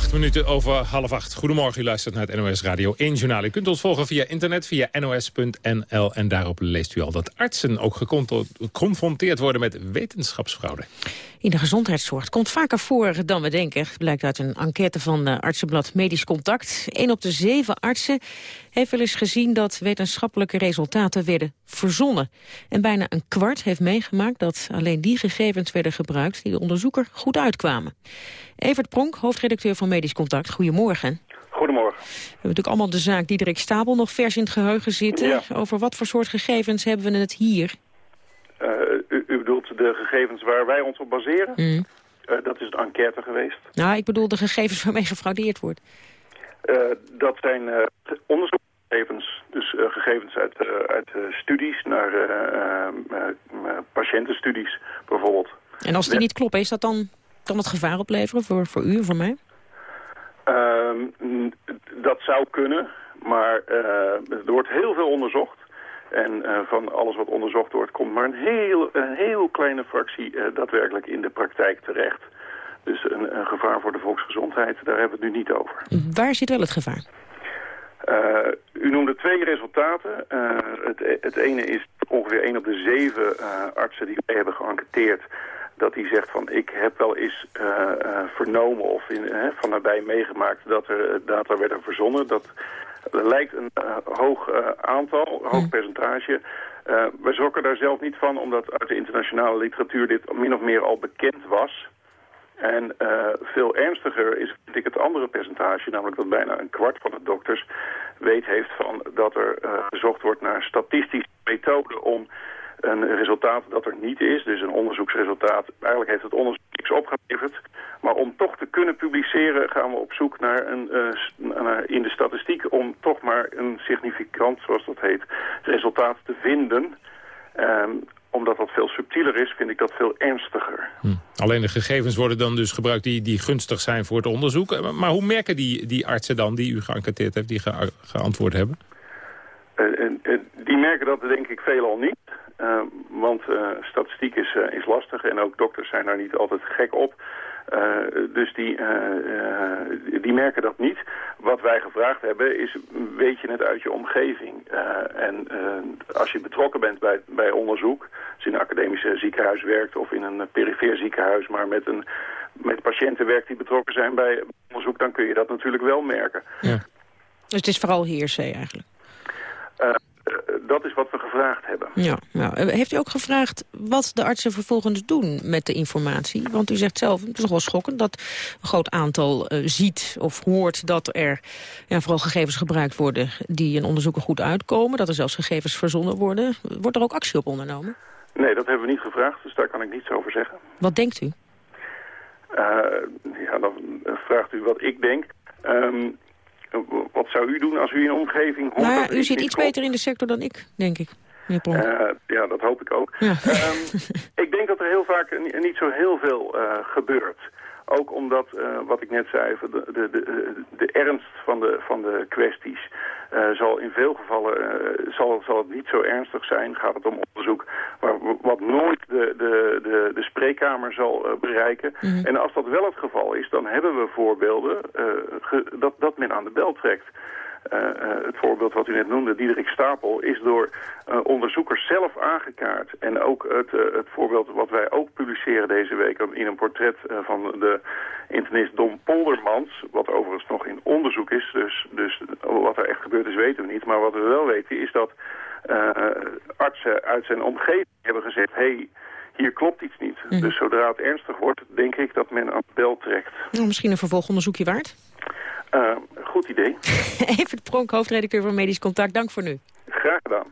Acht minuten over half acht. Goedemorgen, u luistert naar het NOS Radio 1 Journaal. U kunt ons volgen via internet, via nos.nl. En daarop leest u al dat artsen ook geconfronteerd worden met wetenschapsfraude. In de gezondheidszorg komt vaker voor dan we denken. Blijkt uit een enquête van uh, artsenblad Medisch Contact. Een op de zeven artsen heeft wel eens gezien dat wetenschappelijke resultaten werden verzonnen. En bijna een kwart heeft meegemaakt dat alleen die gegevens werden gebruikt die de onderzoeker goed uitkwamen. Evert Pronk, hoofdredacteur van Medisch Contact, goedemorgen. Goedemorgen. We hebben natuurlijk allemaal de zaak Diederik Stapel nog vers in het geheugen zitten. Over wat voor soort gegevens hebben we het hier? Uh, u, u, bedoelt de gegevens waar wij ons op baseren? Mm. Uh, dat is een enquête geweest. Nou, ik bedoel de gegevens waarmee gefraudeerd wordt. Uh, dat zijn onderzoeksgegevens, dus gegevens uit, uit studies naar patiëntenstudies bijvoorbeeld. En als die niet kloppen, is dat dan, kan dat gevaar opleveren voor, voor u of voor mij? dat zou kunnen, maar er wordt heel veel onderzocht. En uh, van alles wat onderzocht wordt, komt maar een heel, een heel kleine fractie uh, daadwerkelijk in de praktijk terecht. Dus een, een, gevaar voor de volksgezondheid, daar hebben we het nu niet over. Waar zit wel het gevaar? Uh, u noemde twee resultaten. Het, het, ene is ongeveer 1 op de zeven artsen die wij hebben geënquêteerd dat hij zegt van ik heb wel eens vernomen of in, van nabij meegemaakt dat er data werden verzonnen. Dat lijkt een hoog aantal, een hoog percentage. wij schrokken daar zelf niet van, omdat uit de internationale literatuur dit min of meer al bekend was. En uh, veel ernstiger is vind ik het andere percentage, namelijk dat bijna een kwart van de dokters weet heeft van dat er uh, gezocht wordt naar statistische methoden om een resultaat dat er niet is, dus een onderzoeksresultaat. Eigenlijk heeft het onderzoek niks opgeleverd. Maar om toch te kunnen publiceren gaan we op zoek naar een, uh, naar, in de statistiek om toch maar een significant, zoals dat heet, resultaat te vinden. Um, omdat dat veel subtieler is, vind ik dat veel ernstiger. Hm. Alleen de gegevens worden dan dus gebruikt die, die gunstig zijn voor het onderzoek. Maar hoe merken die, die artsen dan die u geënquêteerd heeft, die ge geantwoord hebben? Uh, uh, die merken dat denk ik veelal niet. Uh, want statistiek is, is lastig en ook dokters zijn daar niet altijd gek op. Uh, dus die, uh, die merken dat niet. Wat wij gevraagd hebben is, weet je het uit je omgeving? Uh, en als je betrokken bent bij, bij onderzoek, als je in een academisch ziekenhuis werkt of in een perifeer ziekenhuis, maar met, een, met patiënten werkt die betrokken zijn bij onderzoek, dan kun je dat natuurlijk wel merken. Ja. Dus het is vooral heersee eigenlijk? Dat is wat we gevraagd hebben. Ja, nou, heeft u ook gevraagd wat de artsen vervolgens doen met de informatie? Want u zegt zelf, het is nog wel schokkend dat een groot aantal uh, ziet of hoort dat er ja, vooral gegevens gebruikt worden die in onderzoeken goed uitkomen. Dat er zelfs gegevens verzonnen worden. Wordt er ook actie op ondernomen? Nee, dat hebben we niet gevraagd, dus daar kan ik niets over zeggen. Wat denkt u? Uh, ja, dan vraagt u wat ik denk. Um, wat zou u doen als u in een omgeving... Nou ja, u zit iets beter in de sector dan ik, denk ik. Uh, ja, dat hoop ik ook. Ja. Um, ik denk dat er heel vaak niet zo heel veel uh, gebeurt. Ook omdat, uh, wat ik net zei, de, de, de, de ernst van de, van de kwesties uh, zal in veel gevallen uh, zal, zal het niet zo ernstig zijn. Gaat het om onderzoek waar, wat nooit de, de, de, de spreekkamer zal bereiken. Mm -hmm. En als dat wel het geval is, dan hebben we voorbeelden ge, dat, dat men aan de bel trekt. Uh, uh, het voorbeeld wat u net noemde, Diederik Stapel, is door uh, onderzoekers zelf aangekaart. En ook het, het voorbeeld wat wij ook publiceren deze week in een portret van de internist Dom Poldermans, wat overigens nog in onderzoek is, dus, dus wat er echt gebeurd is weten we niet. Maar wat we wel weten is dat artsen uit zijn omgeving hebben gezegd, hey, hier klopt iets niet. Mm. Dus zodra het ernstig wordt, denk ik dat men aan de bel trekt. Nou, misschien een vervolgonderzoekje waard? Uh, goed idee. <laughs> Evert Pronk, hoofdredacteur van Medisch Contact. Dank voor nu. Graag gedaan.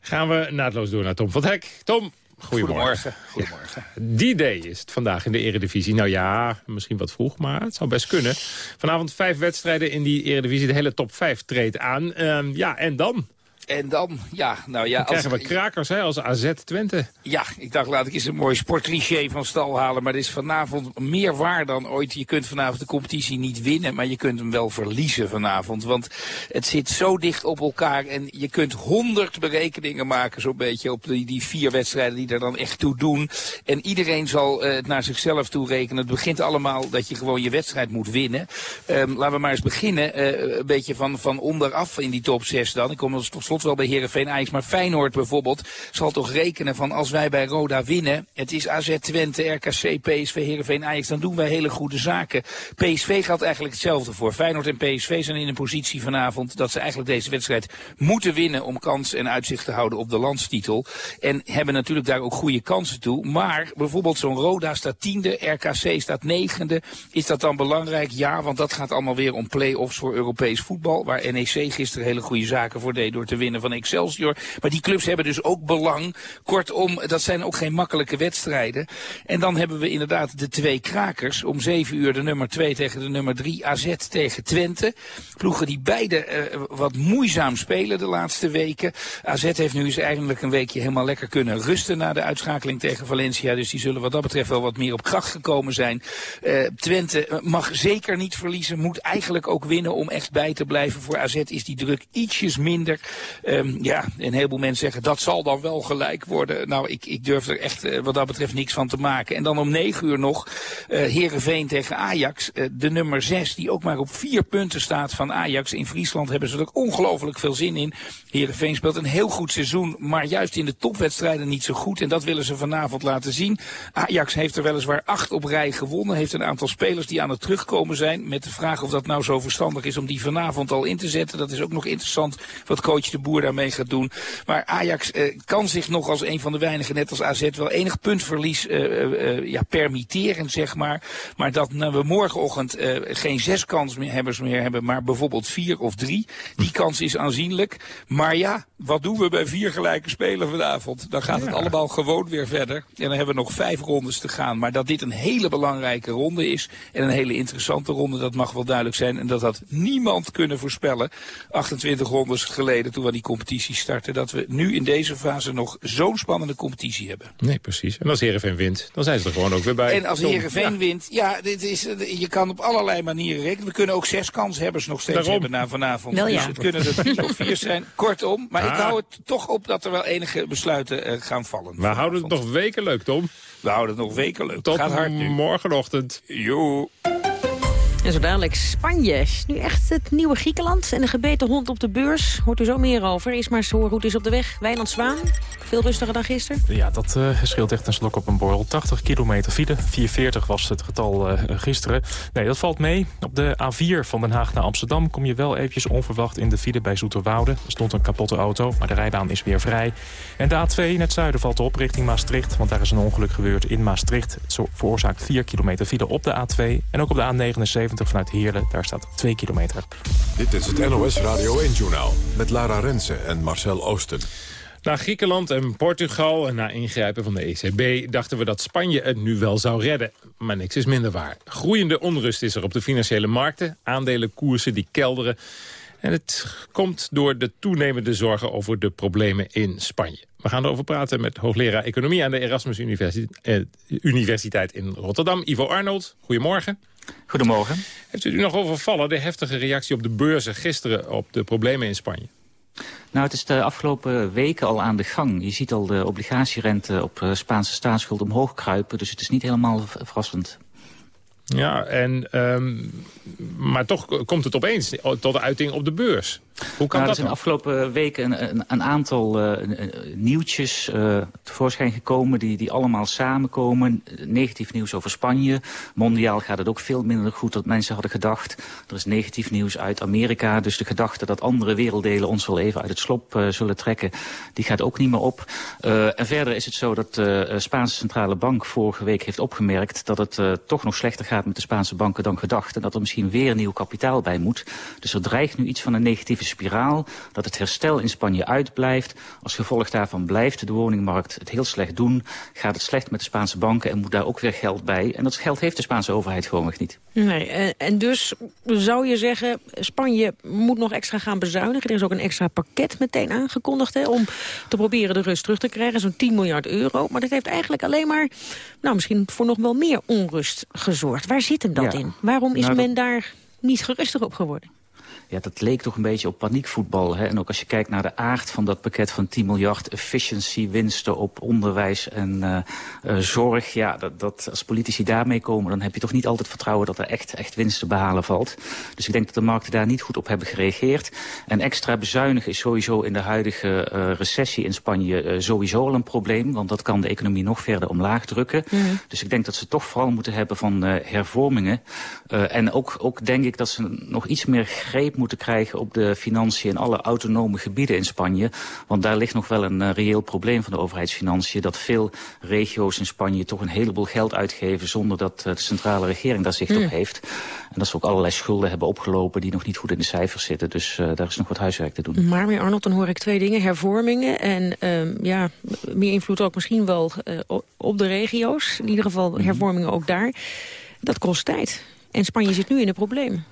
Gaan we naadloos door naar Tom van Hek. Tom, goedemorgen. Goedemorgen. <laughs> Die day is het vandaag in de eredivisie. Nou ja, misschien wat vroeg, maar het zou best kunnen. Vanavond vijf wedstrijden in die eredivisie. De hele top vijf treedt aan. Uh, ja, en dan? En dan, ja, nou ja... Dan krijgen we krakers, hè, als AZ Twente. Ja, ik dacht, laat ik eens een mooi sportcliché van stal halen. Maar het is vanavond meer waar dan ooit. Je kunt vanavond de competitie niet winnen, maar je kunt hem wel verliezen vanavond. Want het zit zo dicht op elkaar en je kunt honderd berekeningen maken, zo'n beetje, op die, die vier wedstrijden die er dan echt toe doen. En iedereen zal uh, het naar zichzelf toe rekenen. Het begint allemaal dat je gewoon je wedstrijd moet winnen. Um, laten we maar eens beginnen, uh, een beetje van, van onderaf in die top 6 dan. Ik kom tot slot wel bij Heerenveen Ajax. Maar Feyenoord bijvoorbeeld zal toch rekenen van als wij bij Roda winnen. Het is AZ Twente, RKC, PSV, Heerenveen Ajax. Dan doen wij hele goede zaken. PSV geldt eigenlijk hetzelfde voor. Feyenoord en PSV zijn in een positie vanavond dat ze eigenlijk deze wedstrijd moeten winnen. Om kans en uitzicht te houden op de landstitel. En hebben natuurlijk daar ook goede kansen toe. Maar bijvoorbeeld zo'n Roda staat tiende, RKC staat negende. Is dat dan belangrijk? Ja, want dat gaat allemaal weer om play-offs voor Europees voetbal. Waar NEC gisteren hele goede zaken voor deed door te winnen van Excelsior. Maar die clubs hebben dus ook belang. Kortom, dat zijn ook geen makkelijke wedstrijden. En dan hebben we inderdaad de twee krakers. Om zeven uur de nummer 2 tegen de nummer 3 AZ tegen Twente. Ploegen die beide uh, wat moeizaam spelen de laatste weken. AZ heeft nu eens eigenlijk een weekje helemaal lekker kunnen rusten na de uitschakeling tegen Valencia. Dus die zullen wat dat betreft wel wat meer op kracht gekomen zijn. Uh, Twente mag zeker niet verliezen. Moet eigenlijk ook winnen om echt bij te blijven. Voor AZ is die druk ietsjes minder. Um, ja, een heleboel mensen zeggen dat zal dan wel gelijk worden. Nou, ik, ik durf er echt uh, wat dat betreft niks van te maken. En dan om negen uur nog uh, Heerenveen tegen Ajax. Uh, de nummer zes die ook maar op vier punten staat van Ajax. In Friesland hebben ze er ongelooflijk veel zin in. Heerenveen speelt een heel goed seizoen, maar juist in de topwedstrijden niet zo goed. En dat willen ze vanavond laten zien. Ajax heeft er weliswaar acht op rij gewonnen. Heeft een aantal spelers die aan het terugkomen zijn. Met de vraag of dat nou zo verstandig is om die vanavond al in te zetten. Dat is ook nog interessant wat coach de Boer daarmee gaat doen. Maar Ajax uh, kan zich nog als een van de weinigen, net als AZ, wel enig puntverlies uh, ja, permitteren, zeg maar. Maar dat nou, we morgenochtend geen zes kanshebbers meer hebben, maar bijvoorbeeld vier of drie. Die kans is aanzienlijk. Maar ja, wat doen we bij vier gelijke spelen vanavond? Dan gaat het allemaal gewoon weer verder. En dan hebben we nog vijf rondes te gaan. Maar dat dit een hele belangrijke ronde is en een hele interessante ronde, dat mag wel duidelijk zijn. En dat had niemand kunnen voorspellen, 28 rondes geleden toen we die competitie starten, dat we nu in deze fase nog zo'n spannende competitie hebben. Nee, precies. En als Heerenveen wint, dan zijn ze er gewoon ook weer bij. En als Heerenveen ja. wint, ja, dit is, je kan op allerlei manieren rekenen. We kunnen ook zes kanshebbers nog steeds Daarom. hebben na vanavond. Wel, dus het kunnen er drie of vier zijn. Kortom, maar ik ah. hou het toch op dat er wel enige besluiten uh, gaan vallen. We houden het nog weken leuk, Tom. We houden het nog weken leuk. Tot Gaat hard nu. morgenochtend. Jo. En zo dadelijk Spanje. Is nu echt het nieuwe Griekenland. En de gebeten hond op de beurs. Hoort u zo meer over. Eerst maar eens horen hoe het is op de weg. Wijnand Zwaan. Veel rustiger dan gisteren. Ja, dat uh, scheelt echt een slok op een borrel. 80 kilometer file. 440 was het getal uh, gisteren. Nee, dat valt mee. Op de A4 van Den Haag naar Amsterdam kom je wel eventjes onverwacht in de file bij Zoeterwoude. Er stond een kapotte auto, maar de rijbaan is weer vrij. En de A2 in het zuiden valt op richting Maastricht. Want daar is een ongeluk gebeurd in Maastricht. Het veroorzaakt 4 kilometer file op de A2. En ook op de A79 vanuit Heerlen. Daar staat 2 kilometer. Dit is het NOS Radio 1-journaal met Lara Rensen en Marcel Oosten. Na Griekenland en Portugal en na ingrijpen van de ECB... dachten we dat Spanje het nu wel zou redden. Maar niks is minder waar. Groeiende onrust is er op de financiële markten. Aandelenkoersen die kelderen. En het komt door de toenemende zorgen over de problemen in Spanje. We gaan erover praten met hoogleraar Economie aan de Erasmus Universiteit, eh, Universiteit in Rotterdam. Ivo Arnold, goedemorgen. Goedemorgen. Heeft u nog overvallen de heftige reactie op de beurzen gisteren op de problemen in Spanje? Nou, het is de afgelopen weken al aan de gang. Je ziet al de obligatierente op Spaanse staatsschuld omhoog kruipen. Dus het is niet helemaal verrassend. Ja, en, um, maar toch komt het opeens tot de uiting op de beurs. Hoe kan nou, dat Er zijn de afgelopen weken een, een, een aantal uh, nieuwtjes uh, tevoorschijn gekomen... Die, die allemaal samenkomen. Negatief nieuws over Spanje. Mondiaal gaat het ook veel minder goed dan mensen hadden gedacht. Er is negatief nieuws uit Amerika. Dus de gedachte dat andere werelddelen ons wel even uit het slop uh, zullen trekken... die gaat ook niet meer op. en verder is het zo dat de Spaanse Centrale Bank vorige week heeft opgemerkt... dat het toch nog slechter gaat met de Spaanse banken dan gedacht. En dat er misschien weer nieuw kapitaal bij moet. Dus er dreigt nu iets van een negatieve spiraal. Dat het herstel in Spanje uitblijft. Als gevolg daarvan blijft de woningmarkt het heel slecht doen. Gaat het slecht met de Spaanse banken en moet daar ook weer geld bij. En dat geld heeft de Spaanse overheid gewoon nog niet. Nee, en dus zou je zeggen, Spanje moet nog extra gaan bezuinigen. Er is ook een extra pakket meteen aangekondigd hè, om te proberen de rust terug te krijgen. Zo'n 10 miljard euro. Maar dat heeft eigenlijk alleen maar, nou misschien voor nog wel meer onrust gezorgd. Waar zit hem dat Ja. in? Waarom is Nou, men daar niet gerustig op geworden? Ja, dat leek toch een beetje op paniekvoetbal. Hè? En ook als je kijkt naar de aard van dat pakket van 10 miljard... efficiency, winsten op onderwijs en uh, uh, zorg... ja, dat, dat als politici daarmee komen... dan heb je toch niet altijd vertrouwen dat er echt, echt winst te behalen valt. Dus ik denk dat de markten daar niet goed op hebben gereageerd. En extra bezuinigen is sowieso in de huidige uh, recessie in Spanje... Sowieso al een probleem, want dat kan de economie nog verder omlaag drukken. Dus ik denk dat ze toch vooral moeten hebben van hervormingen. En ook, ook denk ik dat ze nog iets meer greep moeten krijgen op de financiën in alle autonome gebieden in Spanje. Want daar ligt nog wel een uh, reëel probleem van de overheidsfinanciën. Dat veel regio's in Spanje toch een heleboel geld uitgeven zonder dat uh, de centrale regering daar zicht op heeft. En dat ze ook allerlei schulden hebben opgelopen die nog niet goed in de cijfers zitten. Dus uh, daar is nog wat huiswerk te doen. Maar meneer Arnold, dan hoor ik twee dingen. Hervormingen en um, ja, meer invloed ook misschien wel uh, op de regio's. In ieder geval hervormingen ook daar. Dat kost tijd. En Spanje zit nu in de problemen.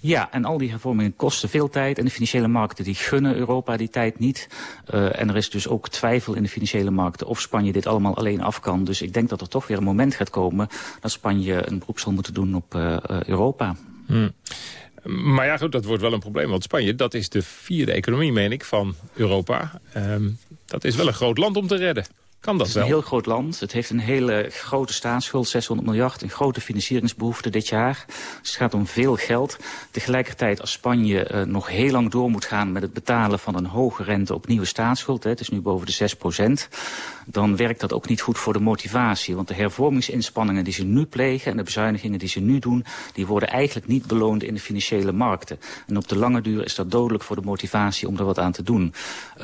Ja, en al die hervormingen kosten veel tijd. En de financiële markten die gunnen Europa die tijd niet. Uh, en er is dus ook twijfel in de financiële markten of Spanje dit allemaal alleen af kan. Dus ik denk dat er toch weer een moment gaat komen dat Spanje een beroep zal moeten doen op uh, uh, Europa. Hmm. Maar ja, goed, dat wordt wel een probleem. Want Spanje, dat is de vierde economie, meen ik, van Europa. Um, dat is wel een groot land om te redden. Kan dat het is wel? een heel groot land. Het heeft een hele grote staatsschuld, 600 miljard. Een grote financieringsbehoefte dit jaar. Dus het gaat om veel geld. Tegelijkertijd als Spanje uh, nog heel lang door moet gaan... met het betalen van een hoge rente op nieuwe staatsschuld... Hè, het is nu boven de 6 procent... dan werkt dat ook niet goed voor de motivatie. Want de hervormingsinspanningen die ze nu plegen... en de bezuinigingen die ze nu doen... die worden eigenlijk niet beloond in de financiële markten. En op de lange duur is dat dodelijk voor de motivatie om er wat aan te doen.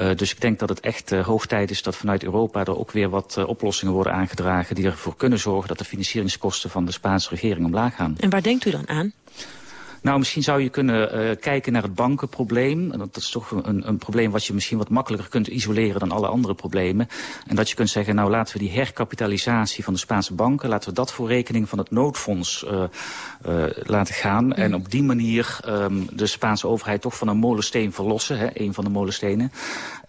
Uh, dus ik denk dat het echt uh, hoog tijd is dat vanuit Europa... er ook weer wat uh, oplossingen worden aangedragen... die ervoor kunnen zorgen dat de financieringskosten van de Spaanse regering omlaag gaan. En waar denkt u dan aan? Nou, misschien zou je kunnen uh, kijken naar het bankenprobleem. En dat is toch een, een probleem wat je misschien wat makkelijker kunt isoleren dan alle andere problemen. En dat je kunt zeggen, nou laten we die herkapitalisatie van de Spaanse banken... laten we dat voor rekening van het noodfonds uh, uh, laten gaan. Mm. En op die manier um, de Spaanse overheid toch van een molensteen verlossen. Hè, een van de molenstenen.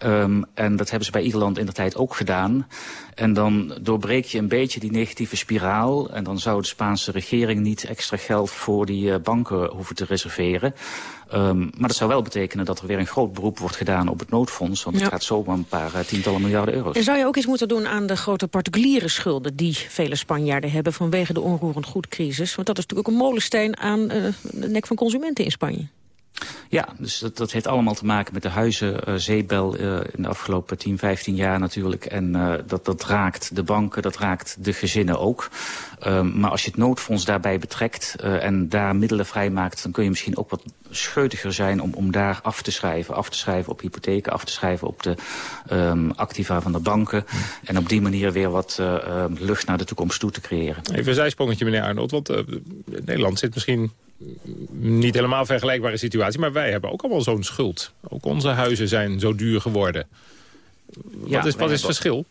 Um, en dat hebben ze bij Ierland in de tijd ook gedaan. En dan doorbreek je een beetje die negatieve spiraal. En dan zou de Spaanse regering niet extra geld voor die uh, banken hoeven te reserveren. Um, maar dat zou wel betekenen dat er weer een groot beroep wordt gedaan op het noodfonds. Want ja. het gaat zomaar een paar uh, tientallen miljarden euro's. En zou je ook iets moeten doen aan de grote particuliere schulden... die vele Spanjaarden hebben vanwege de onroerend goedcrisis? Want dat is natuurlijk ook een molensteen aan uh, de nek van consumenten in Spanje. Ja, dus dat, dat heeft allemaal te maken met de huizenzeebel uh, in de afgelopen 10, 15 jaar natuurlijk. En uh, dat, dat raakt de banken, dat raakt de gezinnen ook. Um, maar als je het noodfonds daarbij betrekt en daar middelen vrijmaakt... dan kun je misschien ook wat scheutiger zijn om, om daar af te schrijven. Af te schrijven op hypotheken, af te schrijven op de um, activa van de banken. En op die manier weer wat uh, lucht naar de toekomst toe te creëren. Even een zijsprongetje, meneer Arnold. Want Nederland zit misschien niet helemaal vergelijkbare situatie. Maar wij hebben ook allemaal zo'n schuld. Ook onze huizen zijn zo duur geworden. Wat ja, is, wat is het verschil?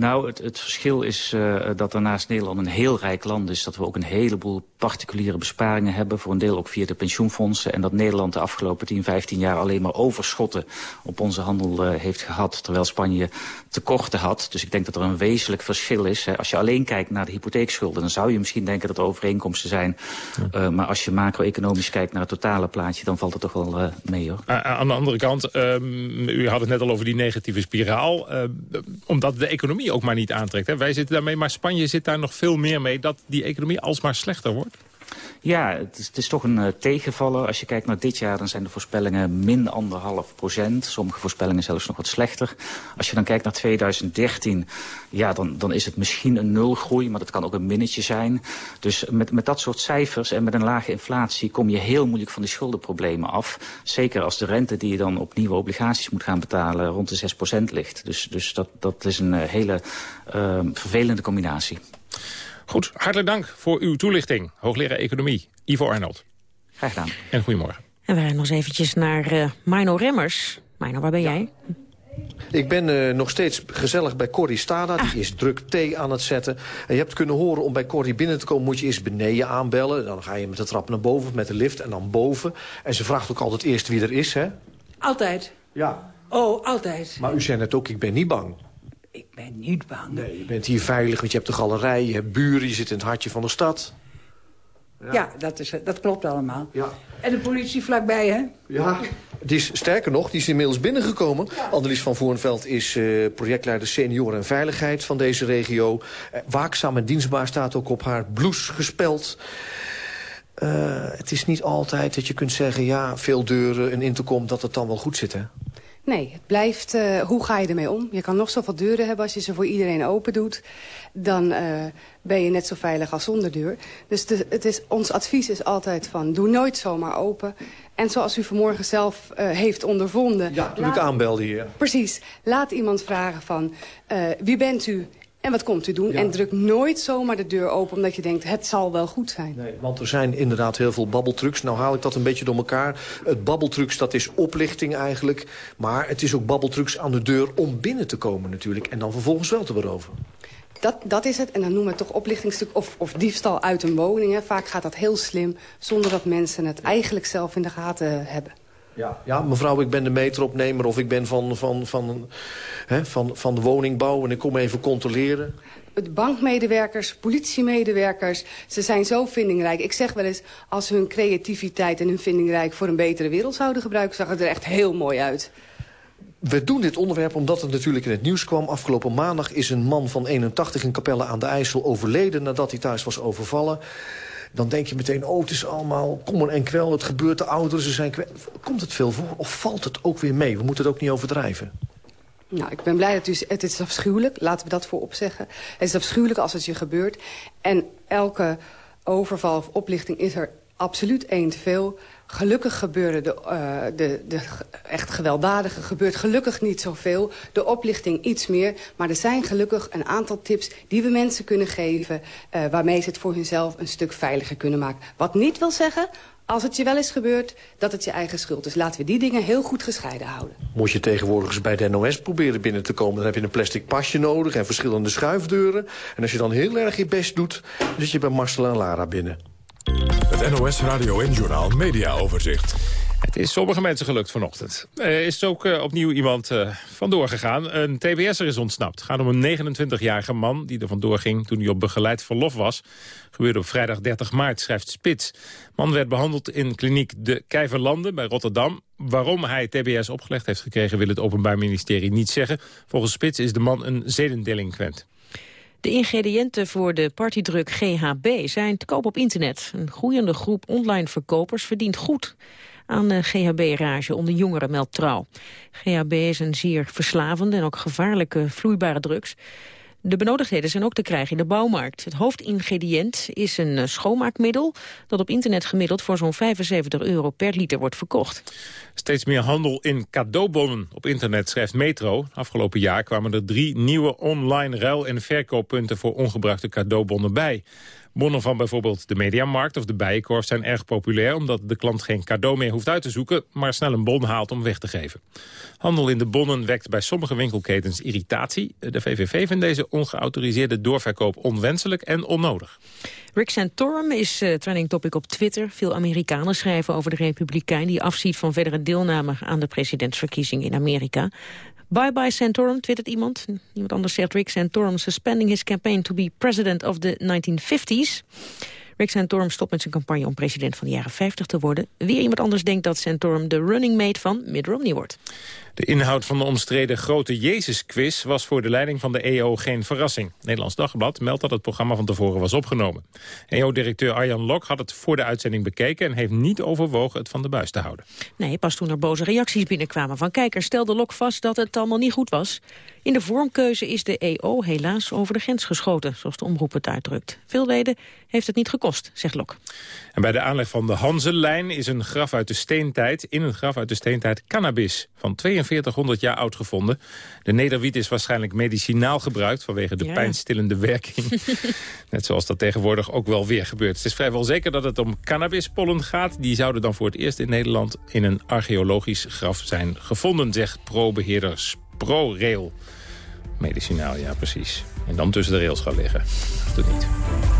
Nou, het, het verschil is uh, dat er naast Nederland een heel rijk land is... dat we ook een heleboel particuliere besparingen hebben... voor een deel ook via de pensioenfondsen... en dat Nederland de afgelopen 10, 15 jaar alleen maar overschotten... op onze handel uh, heeft gehad, terwijl Spanje tekorten had. Dus ik denk dat er een wezenlijk verschil is. Hè. Als je alleen kijkt naar de hypotheekschulden... dan zou je misschien denken dat er overeenkomsten zijn. Ja. Uh, maar als je macro-economisch kijkt naar het totale plaatje... dan valt het toch wel mee, hoor. aan de andere kant, um, u had het net al over die negatieve spiraal. omdat de economie ook maar niet aantrekt. Hè? Wij zitten daarmee, maar Spanje zit daar nog veel meer mee... dat die economie alsmaar slechter wordt? Ja, het is, toch een uh, tegenvaller. Als je kijkt naar dit jaar, dan zijn de voorspellingen min anderhalf procent. Sommige voorspellingen zelfs nog wat slechter. Als je dan kijkt naar 2013, ja, dan, dan is het misschien een nulgroei, maar dat kan ook een minnetje zijn. Dus met, met dat soort cijfers en met een lage inflatie kom je heel moeilijk van die schuldenproblemen af. Zeker als de rente die je dan op nieuwe obligaties moet gaan betalen rond de 6 procent ligt. Dus, dus dat, dat is een uh, hele uh, vervelende combinatie. Goed, hartelijk dank voor uw toelichting. Hoogleraar Economie, Ivo Arnold. Graag gedaan. En goedemorgen. En we gaan nog eens eventjes naar uh, Mino Remmers. Mino, waar ben ja. jij? Ik ben uh, nog steeds gezellig bij Corrie Stada. Ah. Die is druk thee aan het zetten. En je hebt kunnen horen, om bij Corrie binnen te komen... moet je eerst beneden aanbellen. Dan ga je met de trap naar boven, met de lift en dan boven. En ze vraagt ook altijd eerst wie er is, hè? Altijd? Ja. Oh, altijd. Maar u zei net ook, ik ben niet bang. Ik ben niet bang. Nee, je bent hier veilig, want je hebt de galerij, je hebt buren... je zit in het hartje van de stad. Ja, ja dat, is, dat klopt allemaal. Ja. En de politie vlakbij, hè? Ja, die is, sterker nog, die is inmiddels binnengekomen. Ja. Annelies van Voornveld is uh, projectleider senioren en veiligheid van deze regio. Uh, waakzaam en dienstbaar staat ook op haar blouse gespeld. Uh, het is niet altijd dat je kunt zeggen... ja, veel deuren, een intercom, dat het dan wel goed zit, hè? Nee, het blijft, uh, hoe ga je ermee om? Je kan nog zoveel deuren hebben als je ze voor iedereen open doet. Dan uh, ben je net zo veilig als zonder deur. Dus de, het is, ons advies is altijd van, doe nooit zomaar open. En zoals u vanmorgen zelf uh, heeft ondervonden... Ja, toen laat, ik aanbelde hier. Precies. Laat iemand vragen van, wie bent u? En wat komt u doen? Ja. En druk nooit zomaar de deur open omdat je denkt, het zal wel goed zijn. Nee, want er zijn inderdaad heel veel babbeltrucs. Nou haal ik dat een beetje door elkaar. Het babbeltrucs, dat is oplichting eigenlijk. Maar het is ook babbeltrucs aan de deur om binnen te komen natuurlijk. En dan vervolgens wel te beroven. Dat, dat is het. En dan noemen we het toch oplichtingstuk of, of diefstal uit een woning. Hè. Vaak gaat dat heel slim, zonder dat mensen het eigenlijk zelf in de gaten hebben. Ja, ja, mevrouw, ik ben de meteropnemer of ik ben van, van, van, hè, van, van de woningbouw en ik kom even controleren. Bankmedewerkers, politiemedewerkers, ze zijn zo vindingrijk. Ik zeg wel eens, als ze hun creativiteit en hun vindingrijk voor een betere wereld zouden gebruiken... zag het er echt heel mooi uit. we doen dit onderwerp omdat het natuurlijk in het nieuws kwam. Afgelopen maandag is een man van 81 in Capelle aan de IJssel overleden... nadat hij thuis was overvallen. Dan denk je meteen, oh, het is allemaal kommer en kwel. Het gebeurt, de ouderen, ze zijn Komt het veel voor of valt het ook weer mee? We moeten het ook niet overdrijven. Nou, ik ben blij dat u... Het is afschuwelijk, laten we dat voorop zeggen. Het is afschuwelijk als het je gebeurt. En elke overval of oplichting is er absoluut één veel. Gelukkig gebeuren de, uh, de, de echt gewelddadige gebeurt gelukkig niet zoveel. De oplichting iets meer. Maar er zijn gelukkig een aantal tips die we mensen kunnen geven... Uh, waarmee ze het voor hunzelf een stuk veiliger kunnen maken. Wat niet wil zeggen, als het je wel is gebeurd, dat het je eigen schuld is. Laten we die dingen heel goed gescheiden houden. Moet je tegenwoordig eens bij de NOS proberen binnen te komen... dan heb je een plastic pasje nodig en verschillende schuifdeuren. En als je dan heel erg je best doet, dan zit je bij Marcel en Lara binnen. Het NOS Radio en Journal Media Overzicht. Het is sommige mensen gelukt vanochtend. Er is ook uh, opnieuw iemand uh, vandoor gegaan. Een TBS'er is ontsnapt. Het gaat om een 29-jarige man die er vandoor ging toen hij op begeleid verlof was. Gebeurde op vrijdag 30 maart, schrijft Spits. Man werd behandeld in kliniek De Kijverlanden bij Rotterdam. Waarom hij TBS opgelegd heeft gekregen wil het Openbaar Ministerie niet zeggen. Volgens Spits is de man een zedendelinquent. De ingrediënten voor de partydruk GHB zijn te koop op internet. Een groeiende groep online verkopers verdient goed aan de GHB-rage onder jongeren, meldt Trouw. GHB is een zeer verslavende en ook gevaarlijke vloeibare drugs. De benodigdheden zijn ook te krijgen in de bouwmarkt. Het hoofdingrediënt is een eh, schoonmaakmiddel... dat op internet gemiddeld voor zo'n 75 euro per liter wordt verkocht. Steeds meer handel in cadeaubonnen op internet, schrijft Metro. Afgelopen jaar kwamen er drie nieuwe online ruil- en verkooppunten... voor ongebruikte cadeaubonnen bij. Bonnen van bijvoorbeeld de Mediamarkt of de Bijenkorf zijn erg populair... omdat de klant geen cadeau meer hoeft uit te zoeken... maar snel een bon haalt om weg te geven. Handel in de bonnen wekt bij sommige winkelketens irritatie. De VVV vindt deze ongeautoriseerde doorverkoop onwenselijk en onnodig. Rick Santorum is uh, trending topic op Twitter. Veel Amerikanen schrijven over de republikein... die afziet van verdere deelname aan de presidentsverkiezing in Amerika. Bye bye Santorum, twittert iemand. Iemand anders zegt Rick Santorum suspending his campaign to be president of the 1950s. Rick Santorum stopt met zijn campagne om president van de jaren 50 te worden. Weer iemand anders denkt dat Santorum de running mate van Mitt Romney wordt. De inhoud van de omstreden grote Jezus-quiz was voor de leiding van de EO geen verrassing. Nederlands Dagblad meldt dat het programma van tevoren was opgenomen. EO-directeur Arjan Lok had het voor de uitzending bekeken... en heeft niet overwogen het van de buis te houden. Nee, pas toen er boze reacties binnenkwamen van kijkers... stelde Lok vast dat het allemaal niet goed was. In de vormkeuze is de EO helaas over de grens geschoten... zoals de omroep het uitdrukt. Veel leden heeft het niet gekost, zegt Lok. En bij de aanleg van de Hanselijn is een graf uit de steentijd... in een graf uit de steentijd cannabis van 4200 jaar oud gevonden. De nederwiet is waarschijnlijk medicinaal gebruikt... vanwege de pijnstillende <laughs> werking. Net zoals dat tegenwoordig ook wel weer gebeurt. Het is vrijwel zeker dat het om cannabispollen gaat. Die zouden dan voor het eerst in Nederland... in een archeologisch graf zijn gevonden, zegt pro-beheerder ProRail. Medicinaal, ja precies. En dan tussen de rails gaan liggen. Dat doet niet.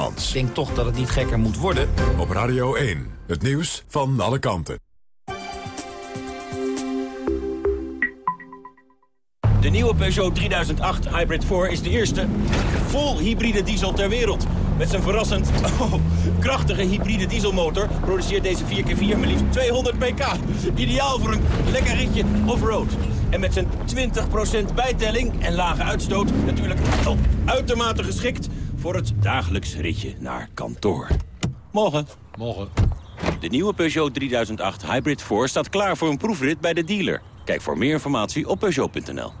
Ik denk toch dat het niet gekker moet worden. Op Radio 1, het nieuws van alle kanten. De nieuwe Peugeot 3008 Hybrid 4 is de eerste vol hybride diesel ter wereld. Met zijn verrassend oh, krachtige hybride dieselmotor produceert deze 4x4 maar liefst 200 pk. Ideaal voor een lekker ritje off-road. En met zijn 20% bijtelling en lage uitstoot natuurlijk oh, uitermate geschikt voor het dagelijks ritje naar kantoor. Morgen. Morgen. De nieuwe Peugeot 3008 Hybrid 4 staat klaar voor een proefrit bij de dealer. Kijk voor meer informatie op Peugeot.nl.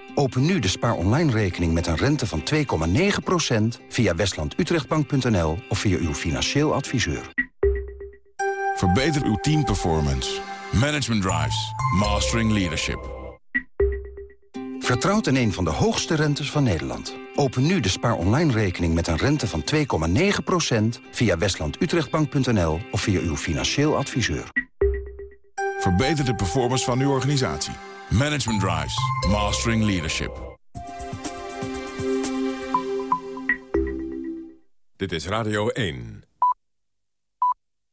Open nu de Spaar Online rekening met een rente van 2,9% via westlandutrechtbank.nl of via uw financieel adviseur. Verbeter uw teamperformance. Management Drives. Mastering Leadership. Vertrouwt in een van de hoogste rentes van Nederland. Open nu de Spaar Online rekening met een rente van 2,9% via westlandutrechtbank.nl of via uw financieel adviseur. Verbeter de performance van uw organisatie. Management Drives. Mastering Leadership. Dit is Radio 1.